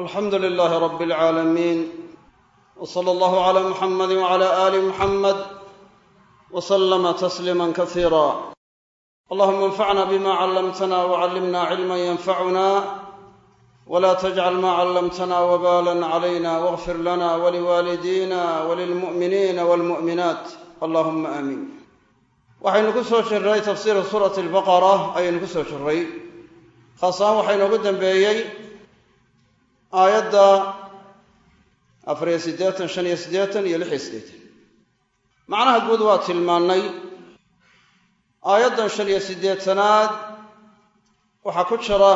alxamdu lilaahi rabi alcaalamiin w sala allahu cala muxamadi wcala aali muxamed w slama tasliima kasiira allahuma anfacna bima callamtana wcallimna cilman yanfacuna wla tajcal ma callamtana wbalan calayna wاغfir lana waliwaalidina walilmu'miniina walmu'minaat allahuma aamiin waxaynu ku soo jirnay tafsiiru suurati albaqara ayaynu ku soo jirray khaas ahaan waxaa inoogu dambeeyey aayadda afariyo siddeetan shan iyo siddeetan iyo lix iyo siddeetan. Macnaha guud waa tilmaannay. Aayaddan shan iyo siddeetanaad waxaa ku jira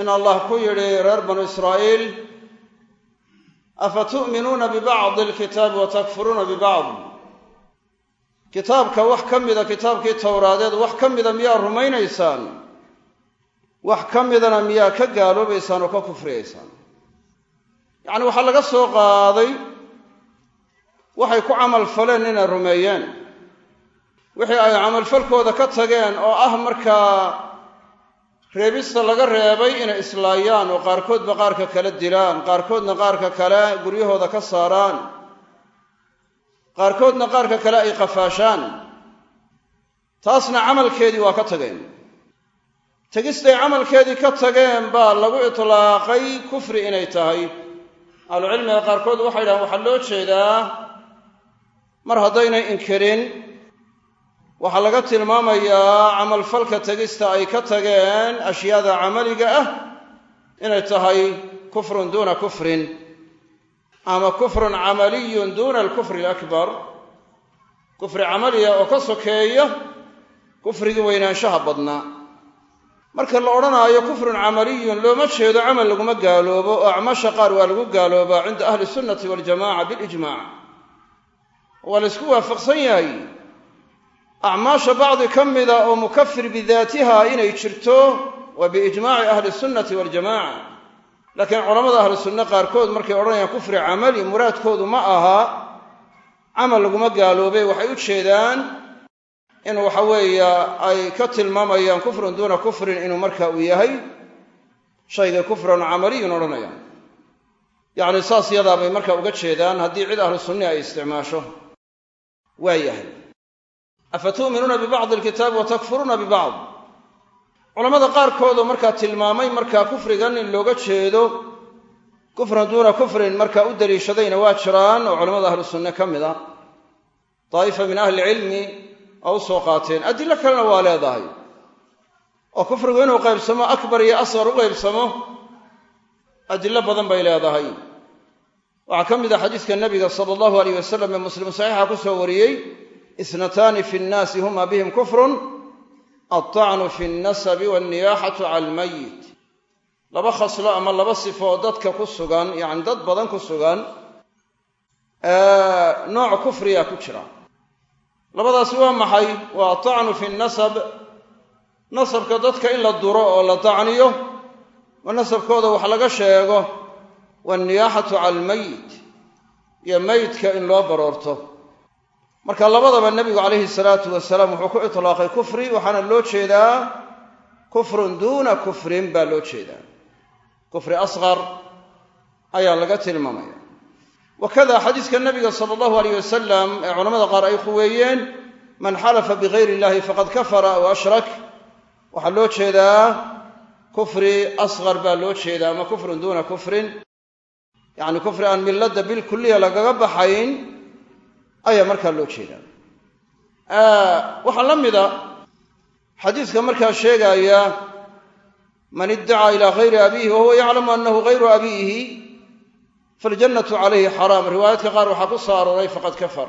in allah ku yidhi reer banu israa'iil afa tu'minuuna bibacdi alkitaabi wa takfuruuna bibacd kitaabka wax ka mida kitaabkii towraadeed wax ka mida miyaa rumaynaysaan wax ka midana miyaa ka gaaloobaysaan oo ka kufriyaysaan. Yacni waxaa laga soo qaaday waxay ku camal faleen inay rumeeyeen. Wixii ay camalfalkooda ka tageen oo ah markaa reebista laga reebay inay islaayaan oo qaarkoodba qaarka kale dilaan qaarkoodna qaarka kale guryahooda ka saaraan qaarkoodna qaarka kale ay qafaashaan. Taasna camalkeedii waa ka tageen tegistay camalkeedii ka tageen baa lagu itlaaqay kufri inay tahay. Ahlucilmiga qaarkood waxay dhahaan waxaa loo jeedaa mar haddaynay inkirin. Waxaa laga tilmaamayaa camalfalka tegista ay ka tageen ashyaada camaliga ah inay tahay kufrun duuna kufrin ama kufrun camaliyun duuna alkufri alakbar. Kufri camaliya oo ka sokeeya kufrigii weynaanshaha badnaa marka la odhanaayo kufrun camaliyun looma jeedo camal laguma gaaloobo oo acmaasha qaar waa lagu gaaloobaa cinda ahli sunnati waljamaca bilijmac waa la ysku waafaqsan yahay. Acmaasha bacdi ka mida oo mukafir bidaatiha inay jirto waa biijmaaci ahli sunnati waljamaca laakiin culamada ahlu sunne qaarkood markay odhanayaan kufri camali muraadkoodu ma aha camal laguma gaaloobay waxay u jeedaan in waxa weeye ay ka tilmaamayaan kufrun duuna kufrin inuu marka uu yahay shayga kufran camaliyun odhanayaan. Yacni saas yadaa bay marka uga jeedaan haddii cid ahlu sunni ay isticmaasho. Waa yahay. Afa tu'minuuna bibacdi alkitaabi wa takfuruuna bibacd culamada qaarkoodoo markaa tilmaamay markaa kufrigan in looga jeedo kufran duuna kufrin markaa u daliishadayna waa jiraan oo culamada ahlu sunne ka mid a daa'ifa min ahli ilcilmi oo u soo qaateen. Adilo kalena waa leedahay. Oo kufrigu inuu qaybsamo akbar iyo asqar u qaybsamo adilo badan bay leedahay. Waxaa ka mid a xadiiska nabiga sala allahu aleyh wasalam ee muslim saxiixa ku soo wariyey isnataani fi nnaasi huma bihim kufrun altacnu fi lnasabi walniyaaxatu cala almayit laba khaslo ama laba sifo oo dadka ku sugan yacni dad badan ku sugan nooc kufriya ku jira labadaasi waa maxay? Waa atacnu fi nasab. Nasabka dadka in la duro oo la tacniyo oo nasabkooda wax laga sheego. Waalniyaaxatu cala almayit iyo meydka in loo baroorto. Marka labadaba nebigu calayhi salaatu wasalaam wuxuu ku itlaaqay kufri waxaana loo jeedaa kufrun duuna kufrin baa loo jeedaa. Kufri asqar ayaa laga tilmaamaya wakada xadiiska nabiga sala allahu aleyh wasalam ee culamada qaar ay quweeyeen man xalafa bigayri illahi faqad kafara aw ashrak waxaa loo jeedaa kufri asqar baa loo jeedaa ama kufrun duuna kufrin yacni kufri aan milladda bilkuliya lagaga baxayn ayaa markaa loo jeedaa waxaa la mida xadiiska markaa sheegaya man iddacaa ilaa gayri abiihi wahuwa yaclamu annahu gayru abiihi faljannatu calayhi xaraam riwaayaadka qaar waxaa ku soo arooray faqad kafar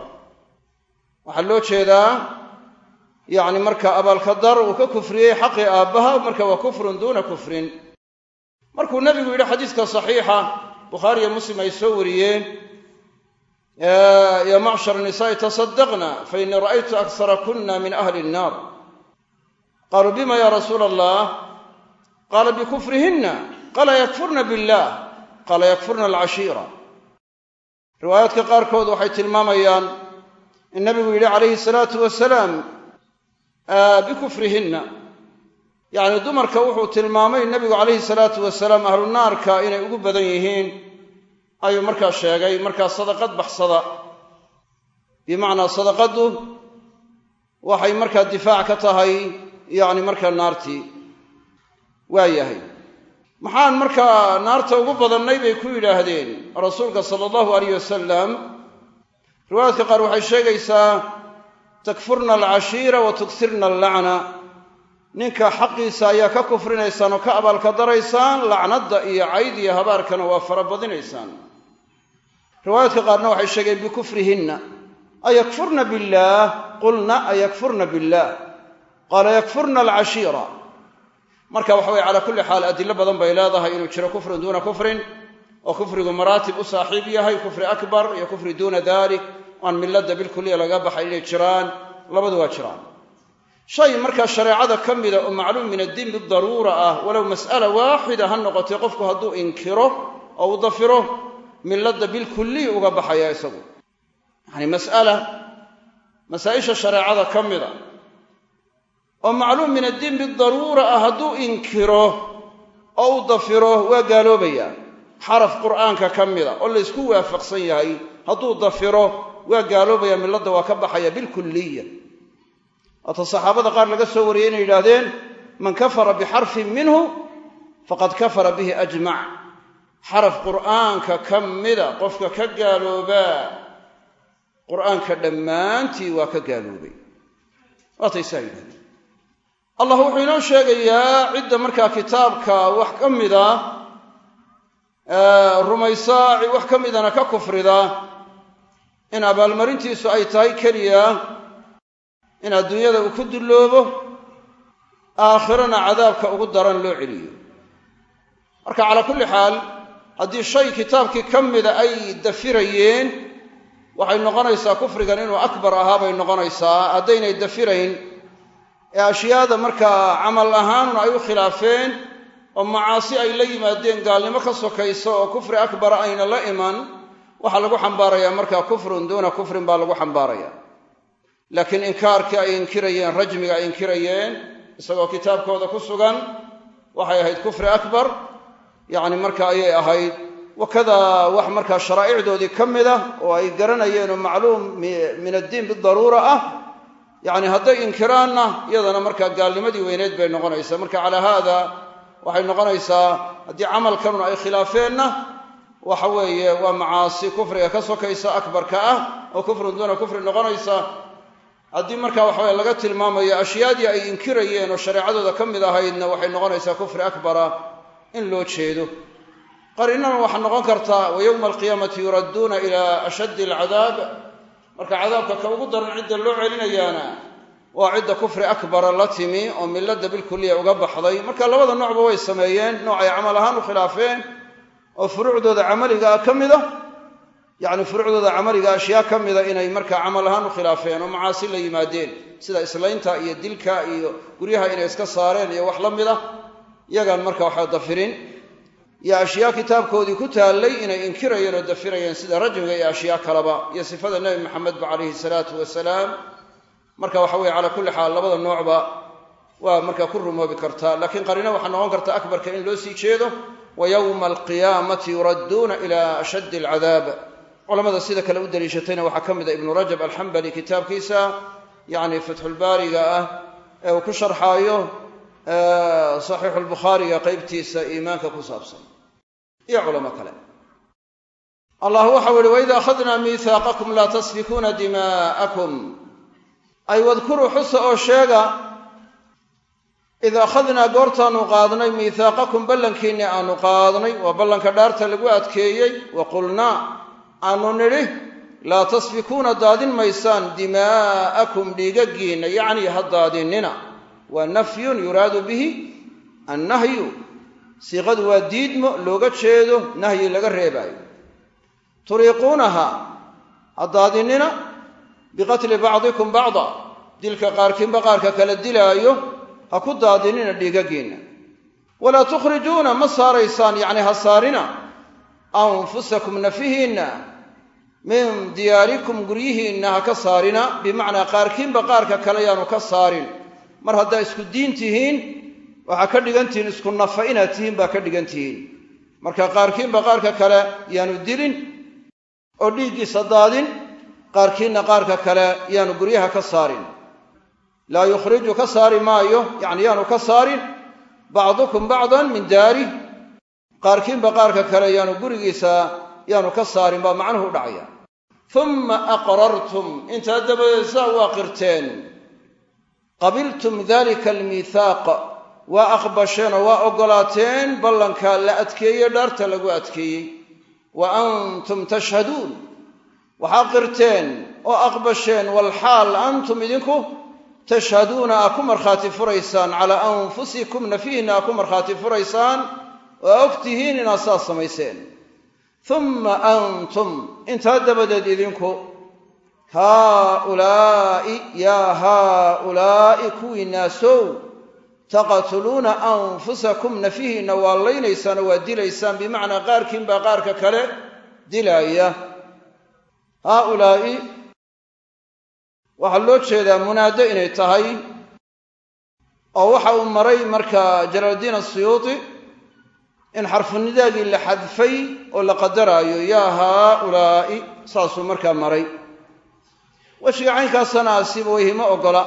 waxaa loo jeedaa yacni marka abaalkadar uu ka kufriyey xaqii aabbaha marka waa kufrun duuna kufrin markuu nebigu yidhi xadiiska saxiixa bukhaariyo muslim ay soo wariyeen ya macshar nisaa'i tasaddaqna fa innii ra'aytu aksara kunna min ahli innaar qaaluu bima ya rasuula allah qaala bikufrihinna qaala yakfurna billah qaala yakfurna alcashiira riwaayaadka qaarkood waxay tilmaamayaan in nabigu yidhi calayhi salaatu wasalaam bikufrihinna. Yacni dumarka wuxuu tilmaamay nebigu calayhi salaatu wasalaam ahlu naarka inay ugu badan yihiin. Ayuu markaa sheegay markaa sadaqad baxsada. Bimacnaa sadaqaddu waxay markaa difaac ka tahay yacni markaa naartii waa yahay maxaan markaa naarta ugu badannay bay ku yidhaahdeen rasuulka sala allahu alayh wasalam riwaayaadka qaar waxay sheegaysaa takfurna alcashiira wa tugsirna allacna. Ninka xaqiisa ayaa ka kufrinaysaan oo ka abaalka daraysaan lacnadda iyo cayd iyo habaarkana waa farabadinaysaan riwaayaadka qaarna waxay sheegeen bikufrihinna. Ayakfurna billaah qulna ayakfurna billaah qaala yakfurna alcashiira marka waxa weye calaa kulli xaal adilo badan bay leedahay inuu jiro kufrun duuna kufrin oo kufrigu maraatib u saaxiib yahay kufri akbar iyo kufri duuna dalik aan milladda bilkuliya laga baxay inay jiraan labadu waa jiraan. Shay markaa shareecada ka mida oo macluum min addiin bidaruura ah walow mas'ala waaxida ha noqotay qofku hadduu inkiro oo uu dafiro milladda bilkuliy uga baxaya isagu. Yacani mas'ala masaa-isha shareecada ka mida oo macluum min addiin bidaruura ah hadduu inkiro oo uu dafiro waa gaaloobaya xaraf qur'aanka ka mida oo laysku waafaqsan yahay hadduu dafiro waa gaaloobaya milladda waa ka baxaya bilkuliya waata saxaabada qaar laga soo wariyey inay yidhaahdeen man kafara bixarfin minhu faqad kafara bihi ajmac xaraf qur'aanka ka mida qofka ka gaaloobaa qur'aanka dhammaantii waa ka gaaloobay. Waatay saa yidhahdeen allah wuxuu inoo sheegayaa cidda markaa kitaabka wax ka mida rumaysa wax ka midana ka kufrida in abaalmarintiisu ay tahay keliya in adduunyada uu ku dulloobo aakhirana cadaabka ugu daran loo celiyo. Marka calaa kulli xaal haddii shay kitaabkii ka mida ay dafirayeen waxay noqonaysaa kufrigan inuu akbar ahaa bay noqonaysaa haddaynay dafirayn ee ashyaada markaa camal ahaanun ay u khilaafeen oo macaasi ay la yimaadeen gaalnimo ka sokaysa oo kufri akbara ayna la iman waxaa lagu xambaarayaa markaa kufrun duuna kufrin baa lagu xambaaraya. Laakiin inkaarkii ay inkirayeen rajmiga ay inkirayeen isagoo kitaabkooda ku sugan waxay ahayd kufri akbar yacni marka ayay ahayd. Wakada wax markaa sharaa'icdoodii ka mid ah oo ay garanayeen oo macluum min addiin bidaruura ah yacni hadday inkiraanna iyadana markaa gaalnimadii weyneed bay noqonaysaa. Marka calaa haada waxay noqonaysaa haddii camalkanun ay khilaafeenna waxa weeye waa macaasi kufriga ka sokaysa akbarka ah oo kufrun duuna kufri noqonaysa. Haddii marka waxaweye laga tilmaamayo ashyaadii ay inkirayeen oo shareecadooda ka mid ahaydna waxay noqonaysaa kufri akbara in loo jeedo. Qariinana waxaa noqon kartaa wa yowma alqiyaamati yuradduuna ilaa ashaddi alcadaab marka cadaabka ka ugu daran cidda loo celinayaana waa cidda kufri akbara la timi oo milladda bilkuliya uga baxday. Marka labada noocba way sameeyeen nooc ay camal ahaan u khilaafeen oo furuucdooda camaligaa ka mida yacni furuucdooda camaliga ashyaa ka mida inay markaa camal ahaan u khilaafeen oo macaasi la yimaadeen. Sida islaynta iyo dilka iyo guryaha inay iska saareen iyo wax la mida iyagaan marka waxa dafirin iyo ashyaa kitaabkoodii ku taallay inay inkirayeen oo dafirayeen sida rajmiga iyo ashyaa kaleba iyo sifada nebi maxamedba calayhi salaatu wasalaam. Marka waxa weye calaa kulli xaal labada noocba waa markaa ku rumoobi kartaa laakiin qariino waxaa noqon karta akbarka in loo sii jeedo wa yowma alqiyaamati yuradduuna ila ashaddi alcadaab. Culamada sida kale u daliishatayna waxaa ka mid a ibnu rajab alxambali kitaabkiisa yacni fatxulbaariga ah ee uu ku sharxaayo saxiixu lbukhaariga qeybtiisa iimaanka ku saabsan. Iyo culamo kale. Allah waxau ihi waida akhadnaa miihaaqakum laa tasfikuuna dimaa'akum ay wadkuruu xusa oo sheega id akhadnaa goortaannu qaadnay miihaaqakum ballankiinni aanu qaadnay waa ballanka dhaarta lagu adkeeyey wa qulnaa aanu nidhi laa tasfikuuna daadin maysaan dimaa'akum dhiigaggiinna yacnii ha daadinnina waa nafyun yuraadu bihi annahyu. Siiqadu waa diidmo looga jeedo nahyi laga reebaayo. Turiiquunaha ha daadinnina biqatli bacdikum bacda. Dilka qaarkiinba qaarka kala dilaayo ha ku daadinina dhiigaggiinna walaa tukhrijuuna ma saaraysaan yacni ha saarina. Anfusakum nafihiinna min diyaarikum guryihiinna ha ka saarina. Bimacnaa qaarkiinba qaarka kale yaanu ka saarin mar haddaa isku diin tihiin waxaa ka dhigan tihiin isku nafa inaad tihiin baa ka dhigan tihiin. Marka qaarkiinba qaarka kale yaanu dilin oo dhiiggiisa daadin qaarkiinna qaarka kale yaanu guryaha ka saarin. Laa yukhriju ka saari maayo yacni yaanu ka saarin bacdukum bacdan min daari. Qaarkiinba qaarka kale yaanu gurigiisa yaanu ka saarin baa macnuhu u dhacaya. Uma aqrartum intaa dabadeed saa waa qirteen qabiltum dalika almiithaaq waa aqbasheen oo waa oggolaateen ballanka la adkeeye dhaarta lagu adkeeyey. Wa antum tashhaduun waxaa qirteen oo aqbasheen walxaal antum idinku tashhaduuna aa ku markhaati furaysaan calaa anfusikum nafihiinna aa ku markhaati furaysaan oo aa og tihiin inaad saas samayseen. Uma antum intaa dabadeed idinku haaulaa'i yaa haaulaa'i kuwii naasow taqtuluuna anfusakum nafihiinna waa laynaysaan oo waa dilaysaan. Bimacnaa qaarkiin baa qaarka kale dilaaya haaulaa'i waxaa loo jeedaa munaado inay tahay oo waxa uu maray marka jalaaldiin asiyuuti in xarfunidaagii la xadfay oo la qadaraayo. Yaa haaulaa'i saasuu markaa maray wejiga caynkaasana sibaweyhi ma oggola.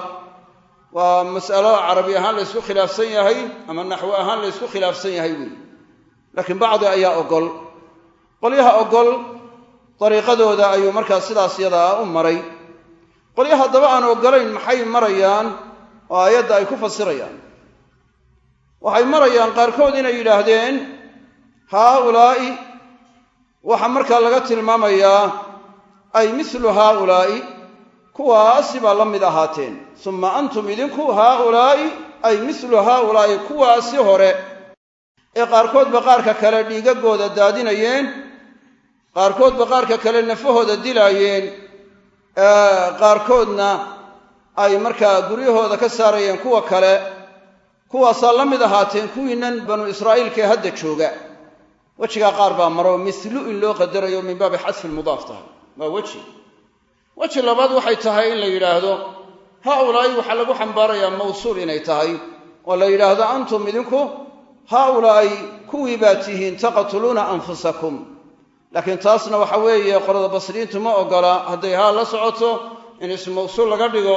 Waa mas'alo carabi ahaan la ysku khilaafsan yahay ama naxwo ahaan la ysku khilaafsan yahay weyi laakiin bacdi ayaa oggol. Qolyaha oggol dariiqadooda ayuu markaa sidaas yadaa u maray. Qolyaha haddaba aan oggolayn maxay marayaan oo aayadda ay ku fasirayaan? Waxay marayaan qaarkood inay yidhaahdeen haaulaa'i waxaa markaa laga tilmaamayaa ay mislu haaulaa'i kuwaasi baa la mid ahaateen. Summa antum idinku haaulaa'i ay mislu haaulaa'i kuwaasi hore. Ee qaarkoodba qaarka kale dhiigagooda daadinayeen qaarkoodba qaarka kale nafahooda dilaayeen qaarkoodna ay markaa guryahooda ka saarayeen kuwa kale. Kuwaasaa la mid ahaateen kuwiinan banu israa'iilka ee hadda jooga. Wejigaa qaar baa maro mislu in loo qadarayo min baabi xadfi lmudaaf tahay. Waa weji weji labaad waxay tahay in la yidhaahdo haaulaa'i waxaa lagu xambaarayaa mawsuul inay tahay oo la yidhaahdo antum idinku haaulaa'i kuwii baa tihiin taqtuluuna anfusakum laakiin taasna waxa weeye qolada basriyiintu ma oggola hadday haa la socoto in ism mawsuul laga dhigo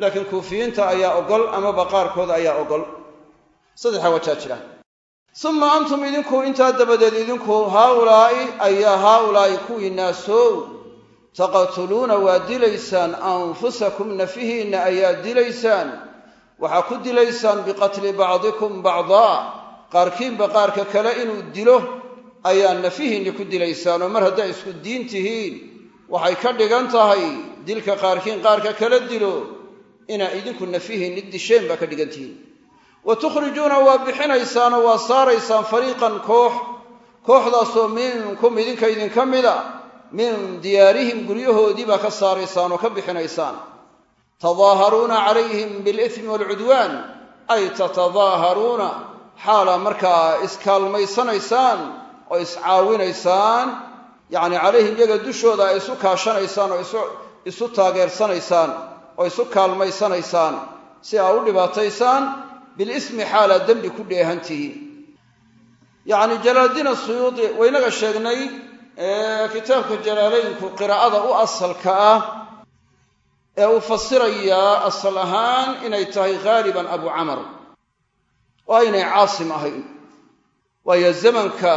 laakiin kuufiyiinta ayaa oggol amaba qaarkood ayaa oggol saddexa wajaa jira summa antum idinku intaa dabadeed idinku haaulaa'i ayaa haaulaa'i kuwii naasow taqtuluuna waa dilaysaan anfusakum nafihiinna ayaa dilaysaan. Waxaa ku dilaysaan biqatli bacdikum bacdaa. Qaarkiinba qaarka kale inuu dilo ayaa nafihiinni ku dilaysaan oo mar hadday isku diin tihiin. Waxay ka dhigan tahay dilka qaarkiin qaarka kala dilo inaa idinku nafihiinni disheen baa ka dhigan tihiin. Wa tukhrijuuna waa bixinaysaanoo waa saaraysaan fariiqan koox kooxdaasoo minkum idinka idinka mida min diyaarihim guryahoodii baa ka saaraysaan oo ka bixinaysaan. Tadaaharuuna calayhim bilismi waalcudwaan ay tatadaaharuuna xaalaa markaa iskaalmaysanaysaan oo iscaawinaysaan. Yacni calayhim iyaga dushooda ay isu kaashanaysaan oo isu taageersanaysaan oo isu kaalmaysanaysaan. Si aa u dhibaataysaan bilismi xaalaa dembi ku dheehantihiin yacni jalaaldiin asuyuudi waynaga sheegnay kitaabka jalaalaynku qiraa'ada u asalka ah ee uu fasirayaa asal ahaan inay tahay ghaaliban abu camar. Oo aynay caasim ahayn. Waayo zamanka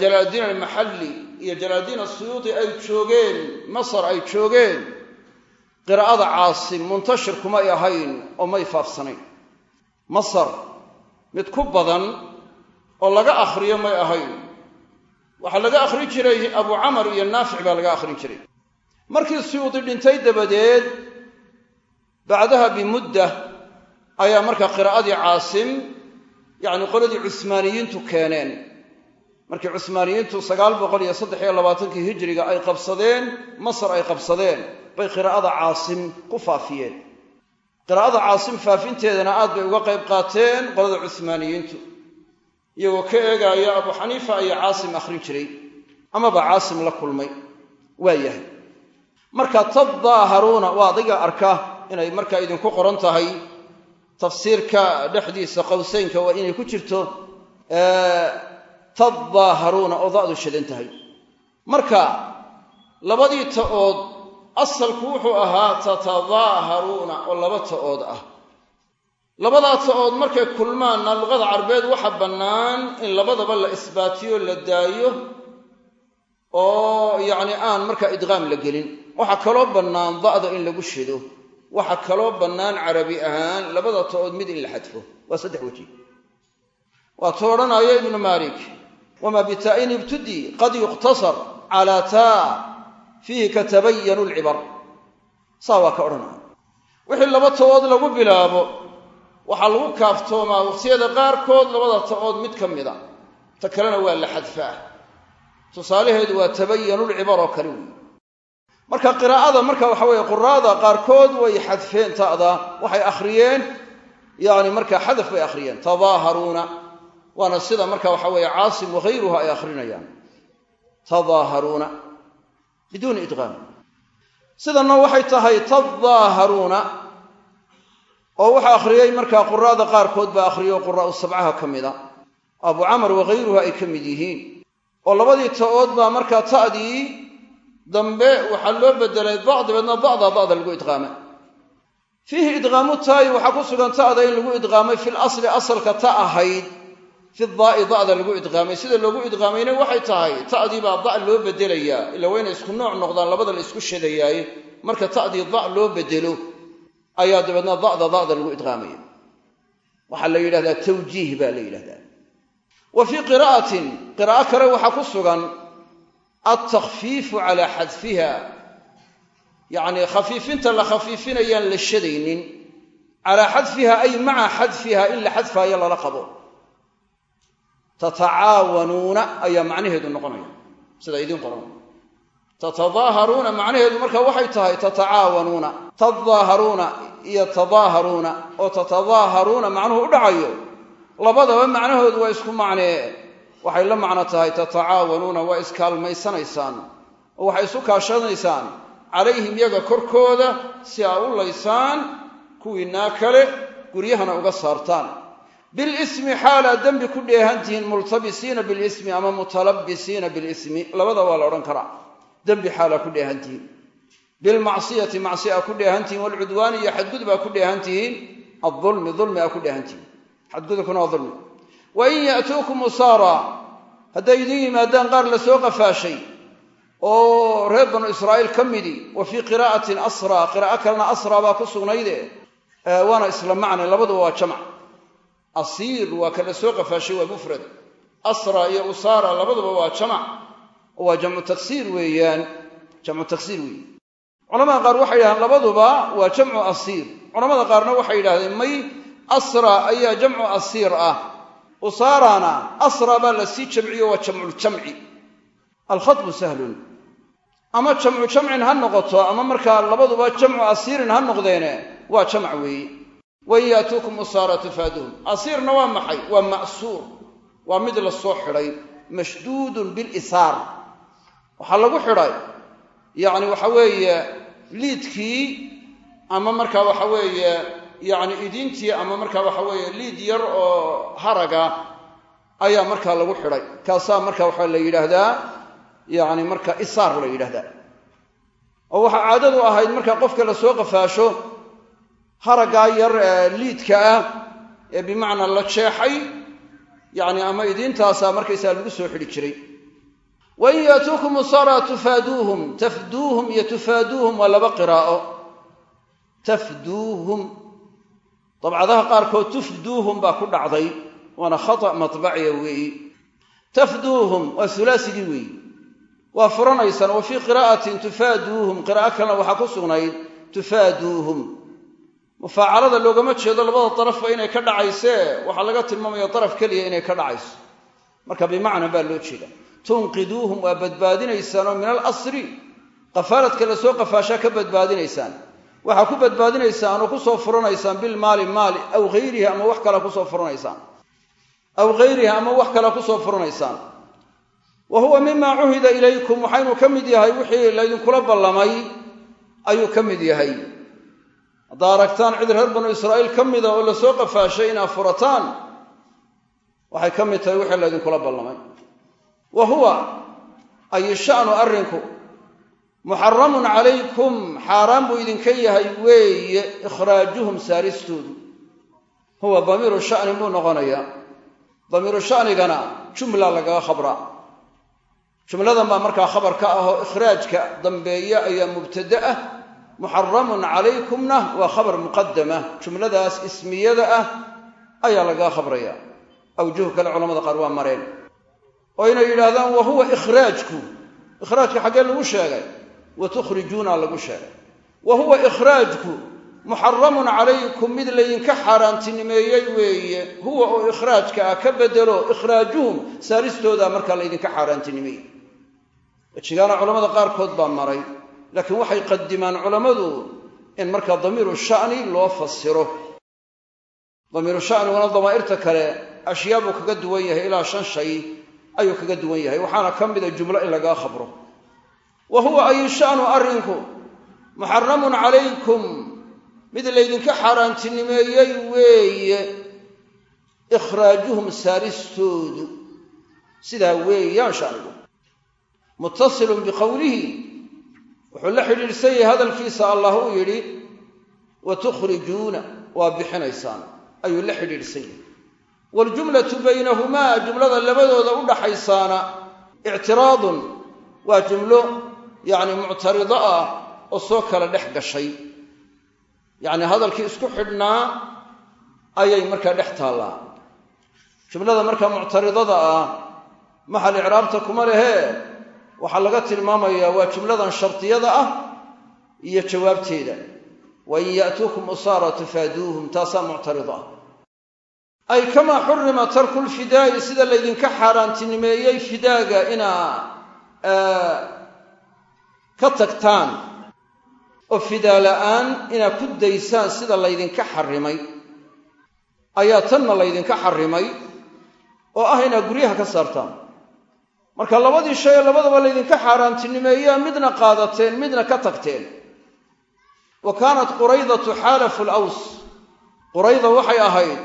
jalaaldiin almaxalli iyo jalaaldiin asuyuudi ay joogeen masar ay joogeen qiraa'ada caasim muntashir kumay ahayn oo may faafsanayn. Masar mid ku badan oo laga akhriyo may ahayn waxaa laga akhrin jiray abu camar iyo naafic baa laga akhrin jiray. Markii suyuudi dhintay dabadeed bacdaha bimudda ayaa markaa qiraa'adii caasim yacni qoladii cusmaaniyiintu keeneen. Markii cusmaaniyiintu sagaal boqol iyo saddex iyo labaatankii hijiriga ay qabsadeen masar ay qabsadeen bay qiraa'ada caasim ku faafiyeen. Qiraa'ada caasim faafinteedana aad bay uga qayb qaateen qolada cusmaaniyiintu iyagoo ka eegaaya abu xaniifa ayaa caasim akhrin jiray amaba caasim la kulmay. Waa yahay. Marka tadaaharuuna waa adiga arka inay markaa idinku qoran tahay tafsiirka dhexdiisa qowseynka waa inay ku jirto tadaaharuuna oo da'du shidan tahay. Marka labadii ta'ood asalku wuxuu ahaa tatadaaharuuna oo laba ta'ood ah labadaa ta'ood markay kulmaanna luqada carbeed waxa bannaan in labadaba la isbaatiyo la daayo oo yacni aan markaa idqaam la gelin. Waxaa kaloo bannaan da'da in lagu shido. Waxaa kaloo bannaan carabi ahaan labada ta'ood mid in la xadfo. Waa saddex weji. Waa tu odhanaayo ibnu maalik. Wamaa bita'in ibtudi qad yuqtasar calaa taa fiihi katabayanu lcibar saa waa ka odhanaya wixii laba ta'ood lagu bilaabo waxaa lagu kaaftoomaa waqtiyada qaarkood labada ta'ood mid ka mida ta kalena waa la xadfaa. Tusaalaheedu waa tabayanulcibar oo kale weyi marka qiraa'ada marka waxa weeye quraada qaarkood way xadfeen ta'da waxay akhriyeen. Yani marka xadaf bay akhriyeen. Tadaaharuuna. Waana sida marka waxa weeye caasim wahayruha ay akhrinayaan. Tadaaharuuna. Biduuni idqaam. Sidanna waxay tahay tadaaharuuna oo waxa akhriyey markaa quraada qaarkood baa akhriyay oo quraa'u sabcaha ka mida abu camar wahayruha ay ka mid yihiin. Oo labadii ta'ood baa markaa ta'dii dambe waxaa loo bedelay da dabeedna da'da da'da lagu idqaamay. Fiihi idqaamu taayi waxaa ku sugan ta'da in lagu idqaamay fil asli asalka ta ahayd fi daa'i da'da lagu idqaamay. Sida loogu idqaamayna waxay tahay ta'dii baa da' loo bedelayaa ila wayna isku nooc noqdaan labada la isku shadayaaye marka ta'dii da' loo bedelo ayaa dabeedna da'da da'da lagu idqaamaya. Waxaa la yidhahdaa tawjiih baa la yidhahdaa. Wa fii qiraa'atin qiraa'o kale waxaa ku sugan altakfiifu calaa xadfiha. Yacnii khafiifinta la khafiifinayaan la shadaynin. Calaa xadfiha ay maca xadfiha in la xadfaayo lala qabo. Tatacaawanuuna ayaa macnaheedu noqonaya. Sida idiin qoran tatadaaharuuna macnaheedu marka waxay tahay tatacaawanuuna tadaaharuuna iyo tadaaharuuna oo tatadaaharuuna macnuhu u dhacayo labadaba macnahoodu waa isku macnee. Waxay la macno tahay tatacaawanuuna waa iskaalmaysanaysaan oo waxay isu kaashanaysaan calayhim yaga korkooda si aa u laysaan kuwiinaa kale guryahana uga saartaan. Bilismi xaalaa dembi ku dheehantihiin multabisiina bilismi ama mutalabbisiina bilismi labada waa la odhan karaa dembi xaalaa ku dheehantihiin bilmacsiyati macsiya ku dheehantihiin walcudwaani iyo xadgudbaa ku dheehantihiin adulmi dulmi aa ku dheehantihiin xadgudubkuna waa dulmi. Wa in ya'tuukum usaara hadday idin yimaadaan qaar la soo qafaashay oo reer banu israa'iil ka midi wa fii qiraa'atin asraa qiraa'o kalena asraa baa ku sugnayde waana isla macne labaduba waa jamc asiir waa ka la soo qafaashay waa mufrad. Asra iyo usaara labaduba waa jamac oo waa jamcu taksiir weeyaan jamcu taksiir weeye culamada qaar waxay yidhahdeen labaduba waa jamcu asiir. Culamada qaarna waxay yidhahdeen may asra ayaa jamcu asiir ah. Usaarana asra baa la sii jamciyo waa jamculjamci alkhatbu sahlun. Ama jamcu jamcin ha noqoto ama markaa labaduba jamcu asiirin ha noqdeene waa jamc weeye wain yaatuukum usaara tufaaduhum. Asiirna waa maxay? Waa ma'suur. Waa mid la soo xidhay mashduudun bilisaar waxaa lagu xidhay. Yacni waxa weeye liidkii ama markaa waxa weeye yacni idiintii ama markaa waxa weeye liid yar oo haraga ayaa markaa lagu xidhay. Kaasaa marka waxaa la yidhaahdaa yacni marka isaar la yidhahdaa oo waxaa caadadu ahayd marka qofka la soo qafaasho haraggaa yar liidka ah ee bimacnaa la jeexay yacni ama idiintaasaa markaysaa lagu soo xidhi jiray wa in yaatuukum usara tufaaduuhum tafduuhum iyo tufaaduuhum waa laba qiraa'o. tafduuhum dabcadaha qaarkood tufduuhum baa ku dhacday waana khata' matbaciya weeyi. tafduuhum waa hulaasigii weeyi. Waa furanaysaan wa fii qiraa'atin tufaaduuhum. Qiraa'o kalena waxaa ku sugnayd tufaaduuhum. Mufaacalada loogama jeedo labada darafba inay ka dhacaysee waxaa laga tilmaamaya daraf keliya inay ka dhacayso. Marka bimacna baa loo jeeda tunqiduuhum waa badbaadinaysaan oo min alasri qafaaladka la soo qafaashaa ka badbaadinaysaan. Waxaa ku badbaadinaysaan oo ku soo furanaysaan bilmaali maali aw hayrihi ama wax kale ku soo furanaysaan. Aw hayrihi ama wax kale ku soo furanaysaan. Wa huwa mima cuhida ilaykum waxaynu ka mid yahay wixii laydinkula ballamay ayuu ka mid yahay. Haddaa aragtaan cid reer banu israa'iil ka mida oo la soo qafaashay inaa furataan waxay ka mid tahay wixii laydinkula ballamay wa huwa ay sha'nu arrinku muxaramun calaykum xaaraan buu idinka yahay weeye ikhraajuhum saaristoodu. Huwa damiiru sha'nin buu noqonayaa damiiru sha'nigana jumla lagaga khabraa. Jumladan baa markaa khabar ka ah oo ikhraajka dambeeya ayaa mubtada ah. Muxaramun calaykumna waa khabar muqadama jumladaas ismiyada ah ayaa lagaga khabraya. Awjuh kale culamada qaar waa mareen oo inay yidhaahdaan wa huwa ikhraajku ikhraajka xaggee lagu sheegay wa tukhrijuuna lagu sheegay. Wa huwa ikhraajku muxaramun calaykum mid laydinka xaaraantinimeeyey weeye. Huwa oo ikhraajka ah ka bedelo ikhraajuhum saaristooda markaa laydinka xaaraantinimeeyey. Wejigaana culamada qaarkood baa maray laakiin waxay qadimaan culammadu in markaa damiiru sha'ni loo fasiro damiiru sha'niguna damaa'irta kale ashyaa buu kaga duwan yahay ilaa shan shay ayuu kaga duwan yahay. Waxaana ka mida jumlo in lagaa khabro. Wa huwa ayu sha'nu arrinku muxaramun calaykum. Mid laydinka xaaraantinimeeyey weeye. Ikhraajuhum saaristoodu. Sidaa weeyaan shanigu. Muttasilun biqowlihi wuxuu la xidhiidhsan yahay hadalkiisa allah uu yidhi wa tukhrijuuna waa bixinaysaan. Ayuu la xidhiidhsan yahay waljumlatu baynahumaa jumlada labadooda u dhaxaysaana ictiraadun waa jumlo yacni muctarido ah oo soo kala dhex gashay yacni hadalkii isku xidhnaa ayay markaa dhex taallaa jumlada markaa muctaridada ah maxal icraabta kuma lehee waxaa laga tilmaamayaa waa jumladan shardiyada ah iyo jawaabteeda wa in ya'tuukum usaara tufaaduuhum taasaa muctarida ah ay kamaa xurima tarku lfidaa'i sida laydinka xaaraantinimeeyey fidaaga inaa ka tagtaan oo fidaa la'aan inaad ku daysaan sida laydinka xarrimay. Ayaa tanna laydinka xarrimay oo ah inaad guryaha ka saartaan. Marka labadii shay ee labadaba laydinka xaaraantinimeeyaa midna qaadateen midna ka tagteen. Wa kaanat quraydatu xaalafu laws. Qurayda waxay ahayd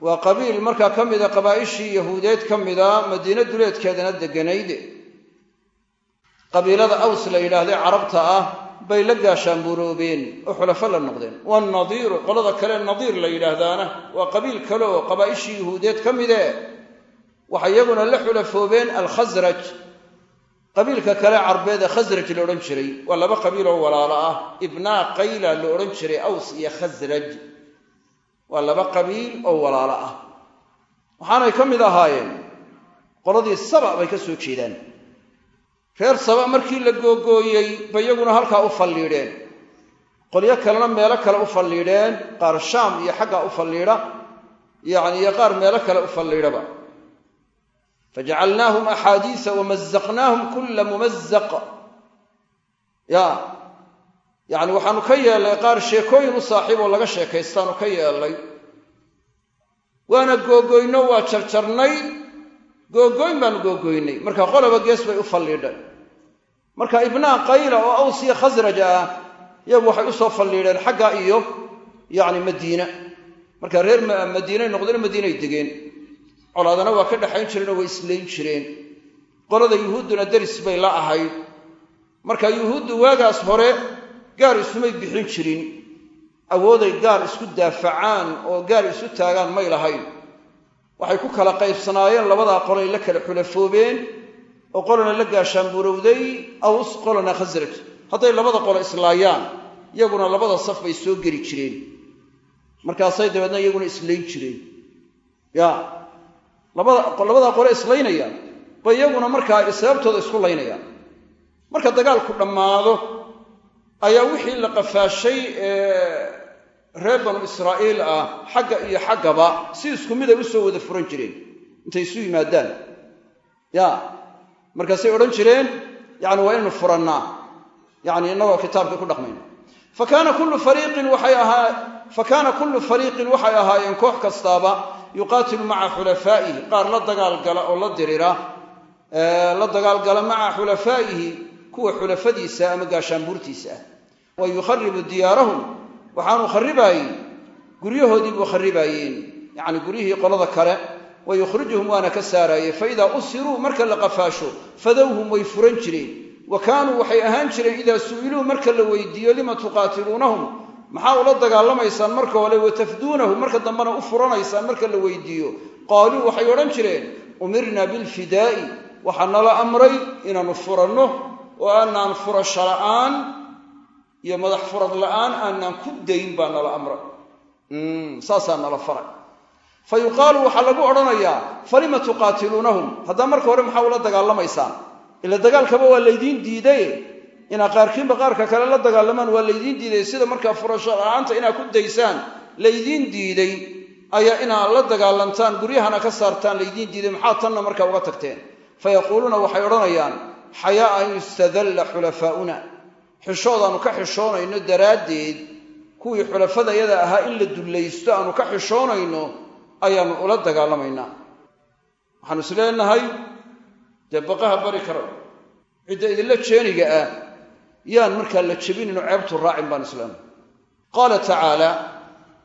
waa qabiil markaa ka mida qabaa'ishii yahuudeed ka mida madiino duleedkeedana deganayde qabiilada aws la yidhaahdee carabta ah bay la gaashaanbuuroobeen oo xulafo la noqdeen. Waannadiiru qolada kale nadiir la yidhaahdaana waa qabiil kale oo qabaa'ishii yahuudeed ka midee waxay iyaguna la xulafoobeen alkhasraj qabiilka kale carbeed ee khasraj la odhan jiray waa laba qabiil oo walaalo ah ibnaa qayla la odhan jiray aws iyo khasraj waa laba qabiil oo walaalo ah. Waxaanay ka mid ahaayeen qoladii saba bay ka soo jeedaan. Reer saba markii la googooyey ba iyaguna halkaa u falliidheen. Qolyo kalena meelo kale u falliidheen qaar shaam iyo xaggaa u falliidha yacni iyo qaar meelo kale u falliidhaba. Fajacalnaahum axaadiisa wamazaqnaahum kulla mumazaq ya yacni waxaanu ka yeelnay qaar sheekooyin u saaxiib oo laga sheekaystaanu ka yeelnay. Waana googoyno waa jarjarnay. Googoyn baanu googoynay marka qoloba gees bay u falliidhay. Marka ibnaa qayla oo aws iyo khasraj ah iyagu waxay u soo falliidheen xagga iyo yacni madiina. Marka reer madiinay noqdeen madiinay degeen. Colaadana waa ka dhexayn jireen oo way islayn jireen. Qolada yuhuudduna deris bay la ahayd. Marka yuhuuddu waagaas hore gaar isumay bixin jirin awooday gaar isku daafacaan oo gaar isu taagaan may lahayn. Waxay ku kala qaybsanaayeen labadaa qolay la kala xulafoobeen oo qolana la gaashaanburowday aws qolana khasraj hadday labada qolo islaayaan iyaguna labada saf bay soo geli jireen. Markaasay dabeedna iyaguna islayn jireen. Ya labadaa qole islaynayaan bay iyaguna markaa sababtooda isku laynayaan. Marka dagaalku dhammaado ayaa wixii la qafaashay ee reer banu israa'iil ah xagga iyo xaggaba si isku mid ay u soo wada furan jireen. Intay isu yimaadaan. Ya markaasay odhan jireen yani waa inaynu furannaa. Yani innagoo kitaabkii ku dhaqmayno fa kaana kullu fariiqin waxay ahaa fa kaana kullu fariiqin waxay ahaayeen koox kastaaba yuqaatilu maca xulafaa'ihi qaar la dagaalgala oo la dirira la dagaalgala maca xulafaa'ihi kuwa xulafadiisa ama gaashaanbuurtiisa ah. Wa yukharibu diyaarahum. Waxaanu kharibaayey guryahoodii buu kharibaayeen yacni guryihii qolada kale. Wa yukhrijuhum waana ka saaraayey fa idaa usiruu marka la qafaasho fadowhum way furan jireen. Wa kaanuu waxay ahaan jireen idaa su'iluu marka la weydiiyo lima tuqaatiluunahum? Maxaa ula dagaalamaysaan marka hore? Watafduunahu marka dambena u furanaysaan marka la weydiiyo. Qaaluu waxay odhan jireen umirna bilfidaa'i waxaa nala amray inaannu furanno oo aanaan furasho la'aan iyo madax furad la'aan aanaan ku dayn baa nala amray. Saasaa nala faray. Fa yuqaalu waxaa lagu odhanayaa falima tuqaatiluunahum? Haddaa marka hore maxaa ula dagaalamaysaan ila dagaalkaba waa laydiin diidaye inaa qaarkiinba qaarka kale la dagaalamaan waa laydiin diiday sida markaa furasho la'aanta inaad ku daysaan laydiin diiday ayaa inaad la dagaalantaan guryahana ka saartaan laydiin diiday maxaa tanna markaa uga tagteen? Fa yaquuluuna waxay odhanayaan xayaa an yustadalla xulafaa'una. Xishood aanu ka xishoonayno daraaddeed kuwii xulafadayada ahaa in la dullaysto aanu ka xishoonayno ayaannu ula dagaalamaynaa. Waxaanu is leenahay dee baqaha bari kara cidda idinla jeeniga ah yaan markaa la jebinayno ceebtu raacin baan isleenahay qaala tacaala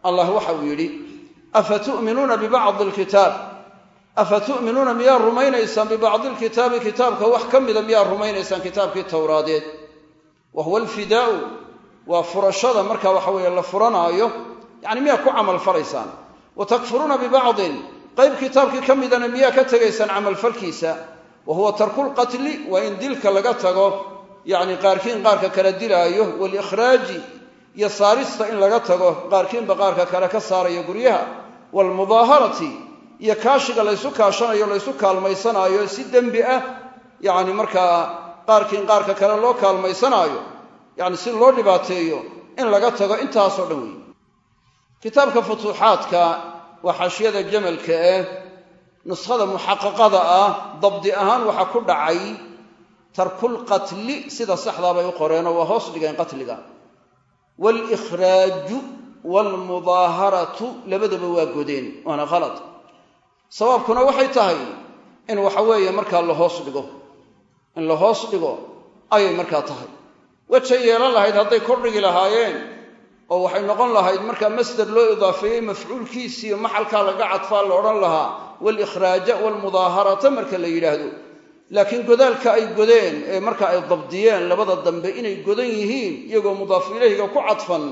allah waxa uu yidhi afa tu'minuuna bibacdi alkitaab afa tu'minuuna miyaa rumaynaysaan bibacdi alkitaabi kitaabka wax ka mida miyaa rumaynaysaan kitaabkii towraadeed wa huwa alfidaa'u waa furashada marka waxa weeye la furanaayo yacni miyaa ku camal falaysaan wa takfuruuna bibacdin qayb kitaabkii ka midana miyaa ka tegaysaan camalfalkiisa wa huwa tarkulqatli waa in dilka laga tago yacni qaarkiin qaarka kala dilaayo waalikhraaji iyo saarista in laga tago qaarkiinba qaarka kale ka saarayo guryaha waalmudaaharati iyo kaashiga laysu kaashanayo laysu kaalmaysanaayo si dembi ah yacni markaa qaarkiin qaarka kale loo kaalmaysanaayo yacni si loo dhibaateeyo in laga tago intaasoo dhan weeye kitaabka futuuxaadka waa xashiyada jamalka eh nuskhada muxaqaqada ah dabdi ahaan waxaa ku dhacay tarkulqatli sida saxdaabay u qoreenoo waa hoos dhigeen qatliga. Waalikhraaju waalmudaaharatu labadaba waa godeen waana khalad sawaabkuna waxay tahay in waxa weeye markaa la hoos dhigo. In la hoos dhigo ayay markaa tahay. Wejay yeelan lahayd hadday kordhigi lahaayeen oo waxay noqon lahayd markaa masder loo idaafeeyey mafcuulkiisiiyo maxalkaa laga cadfaa la odhan lahaa walikhraaja waalmudaaharata marka la yidhaahdo. Laakiin godaalka ay godeen ee marka ay dabdiyeen labada dambe inay godan yihiin iyagoo mudaafu ilayhiga ku cadfan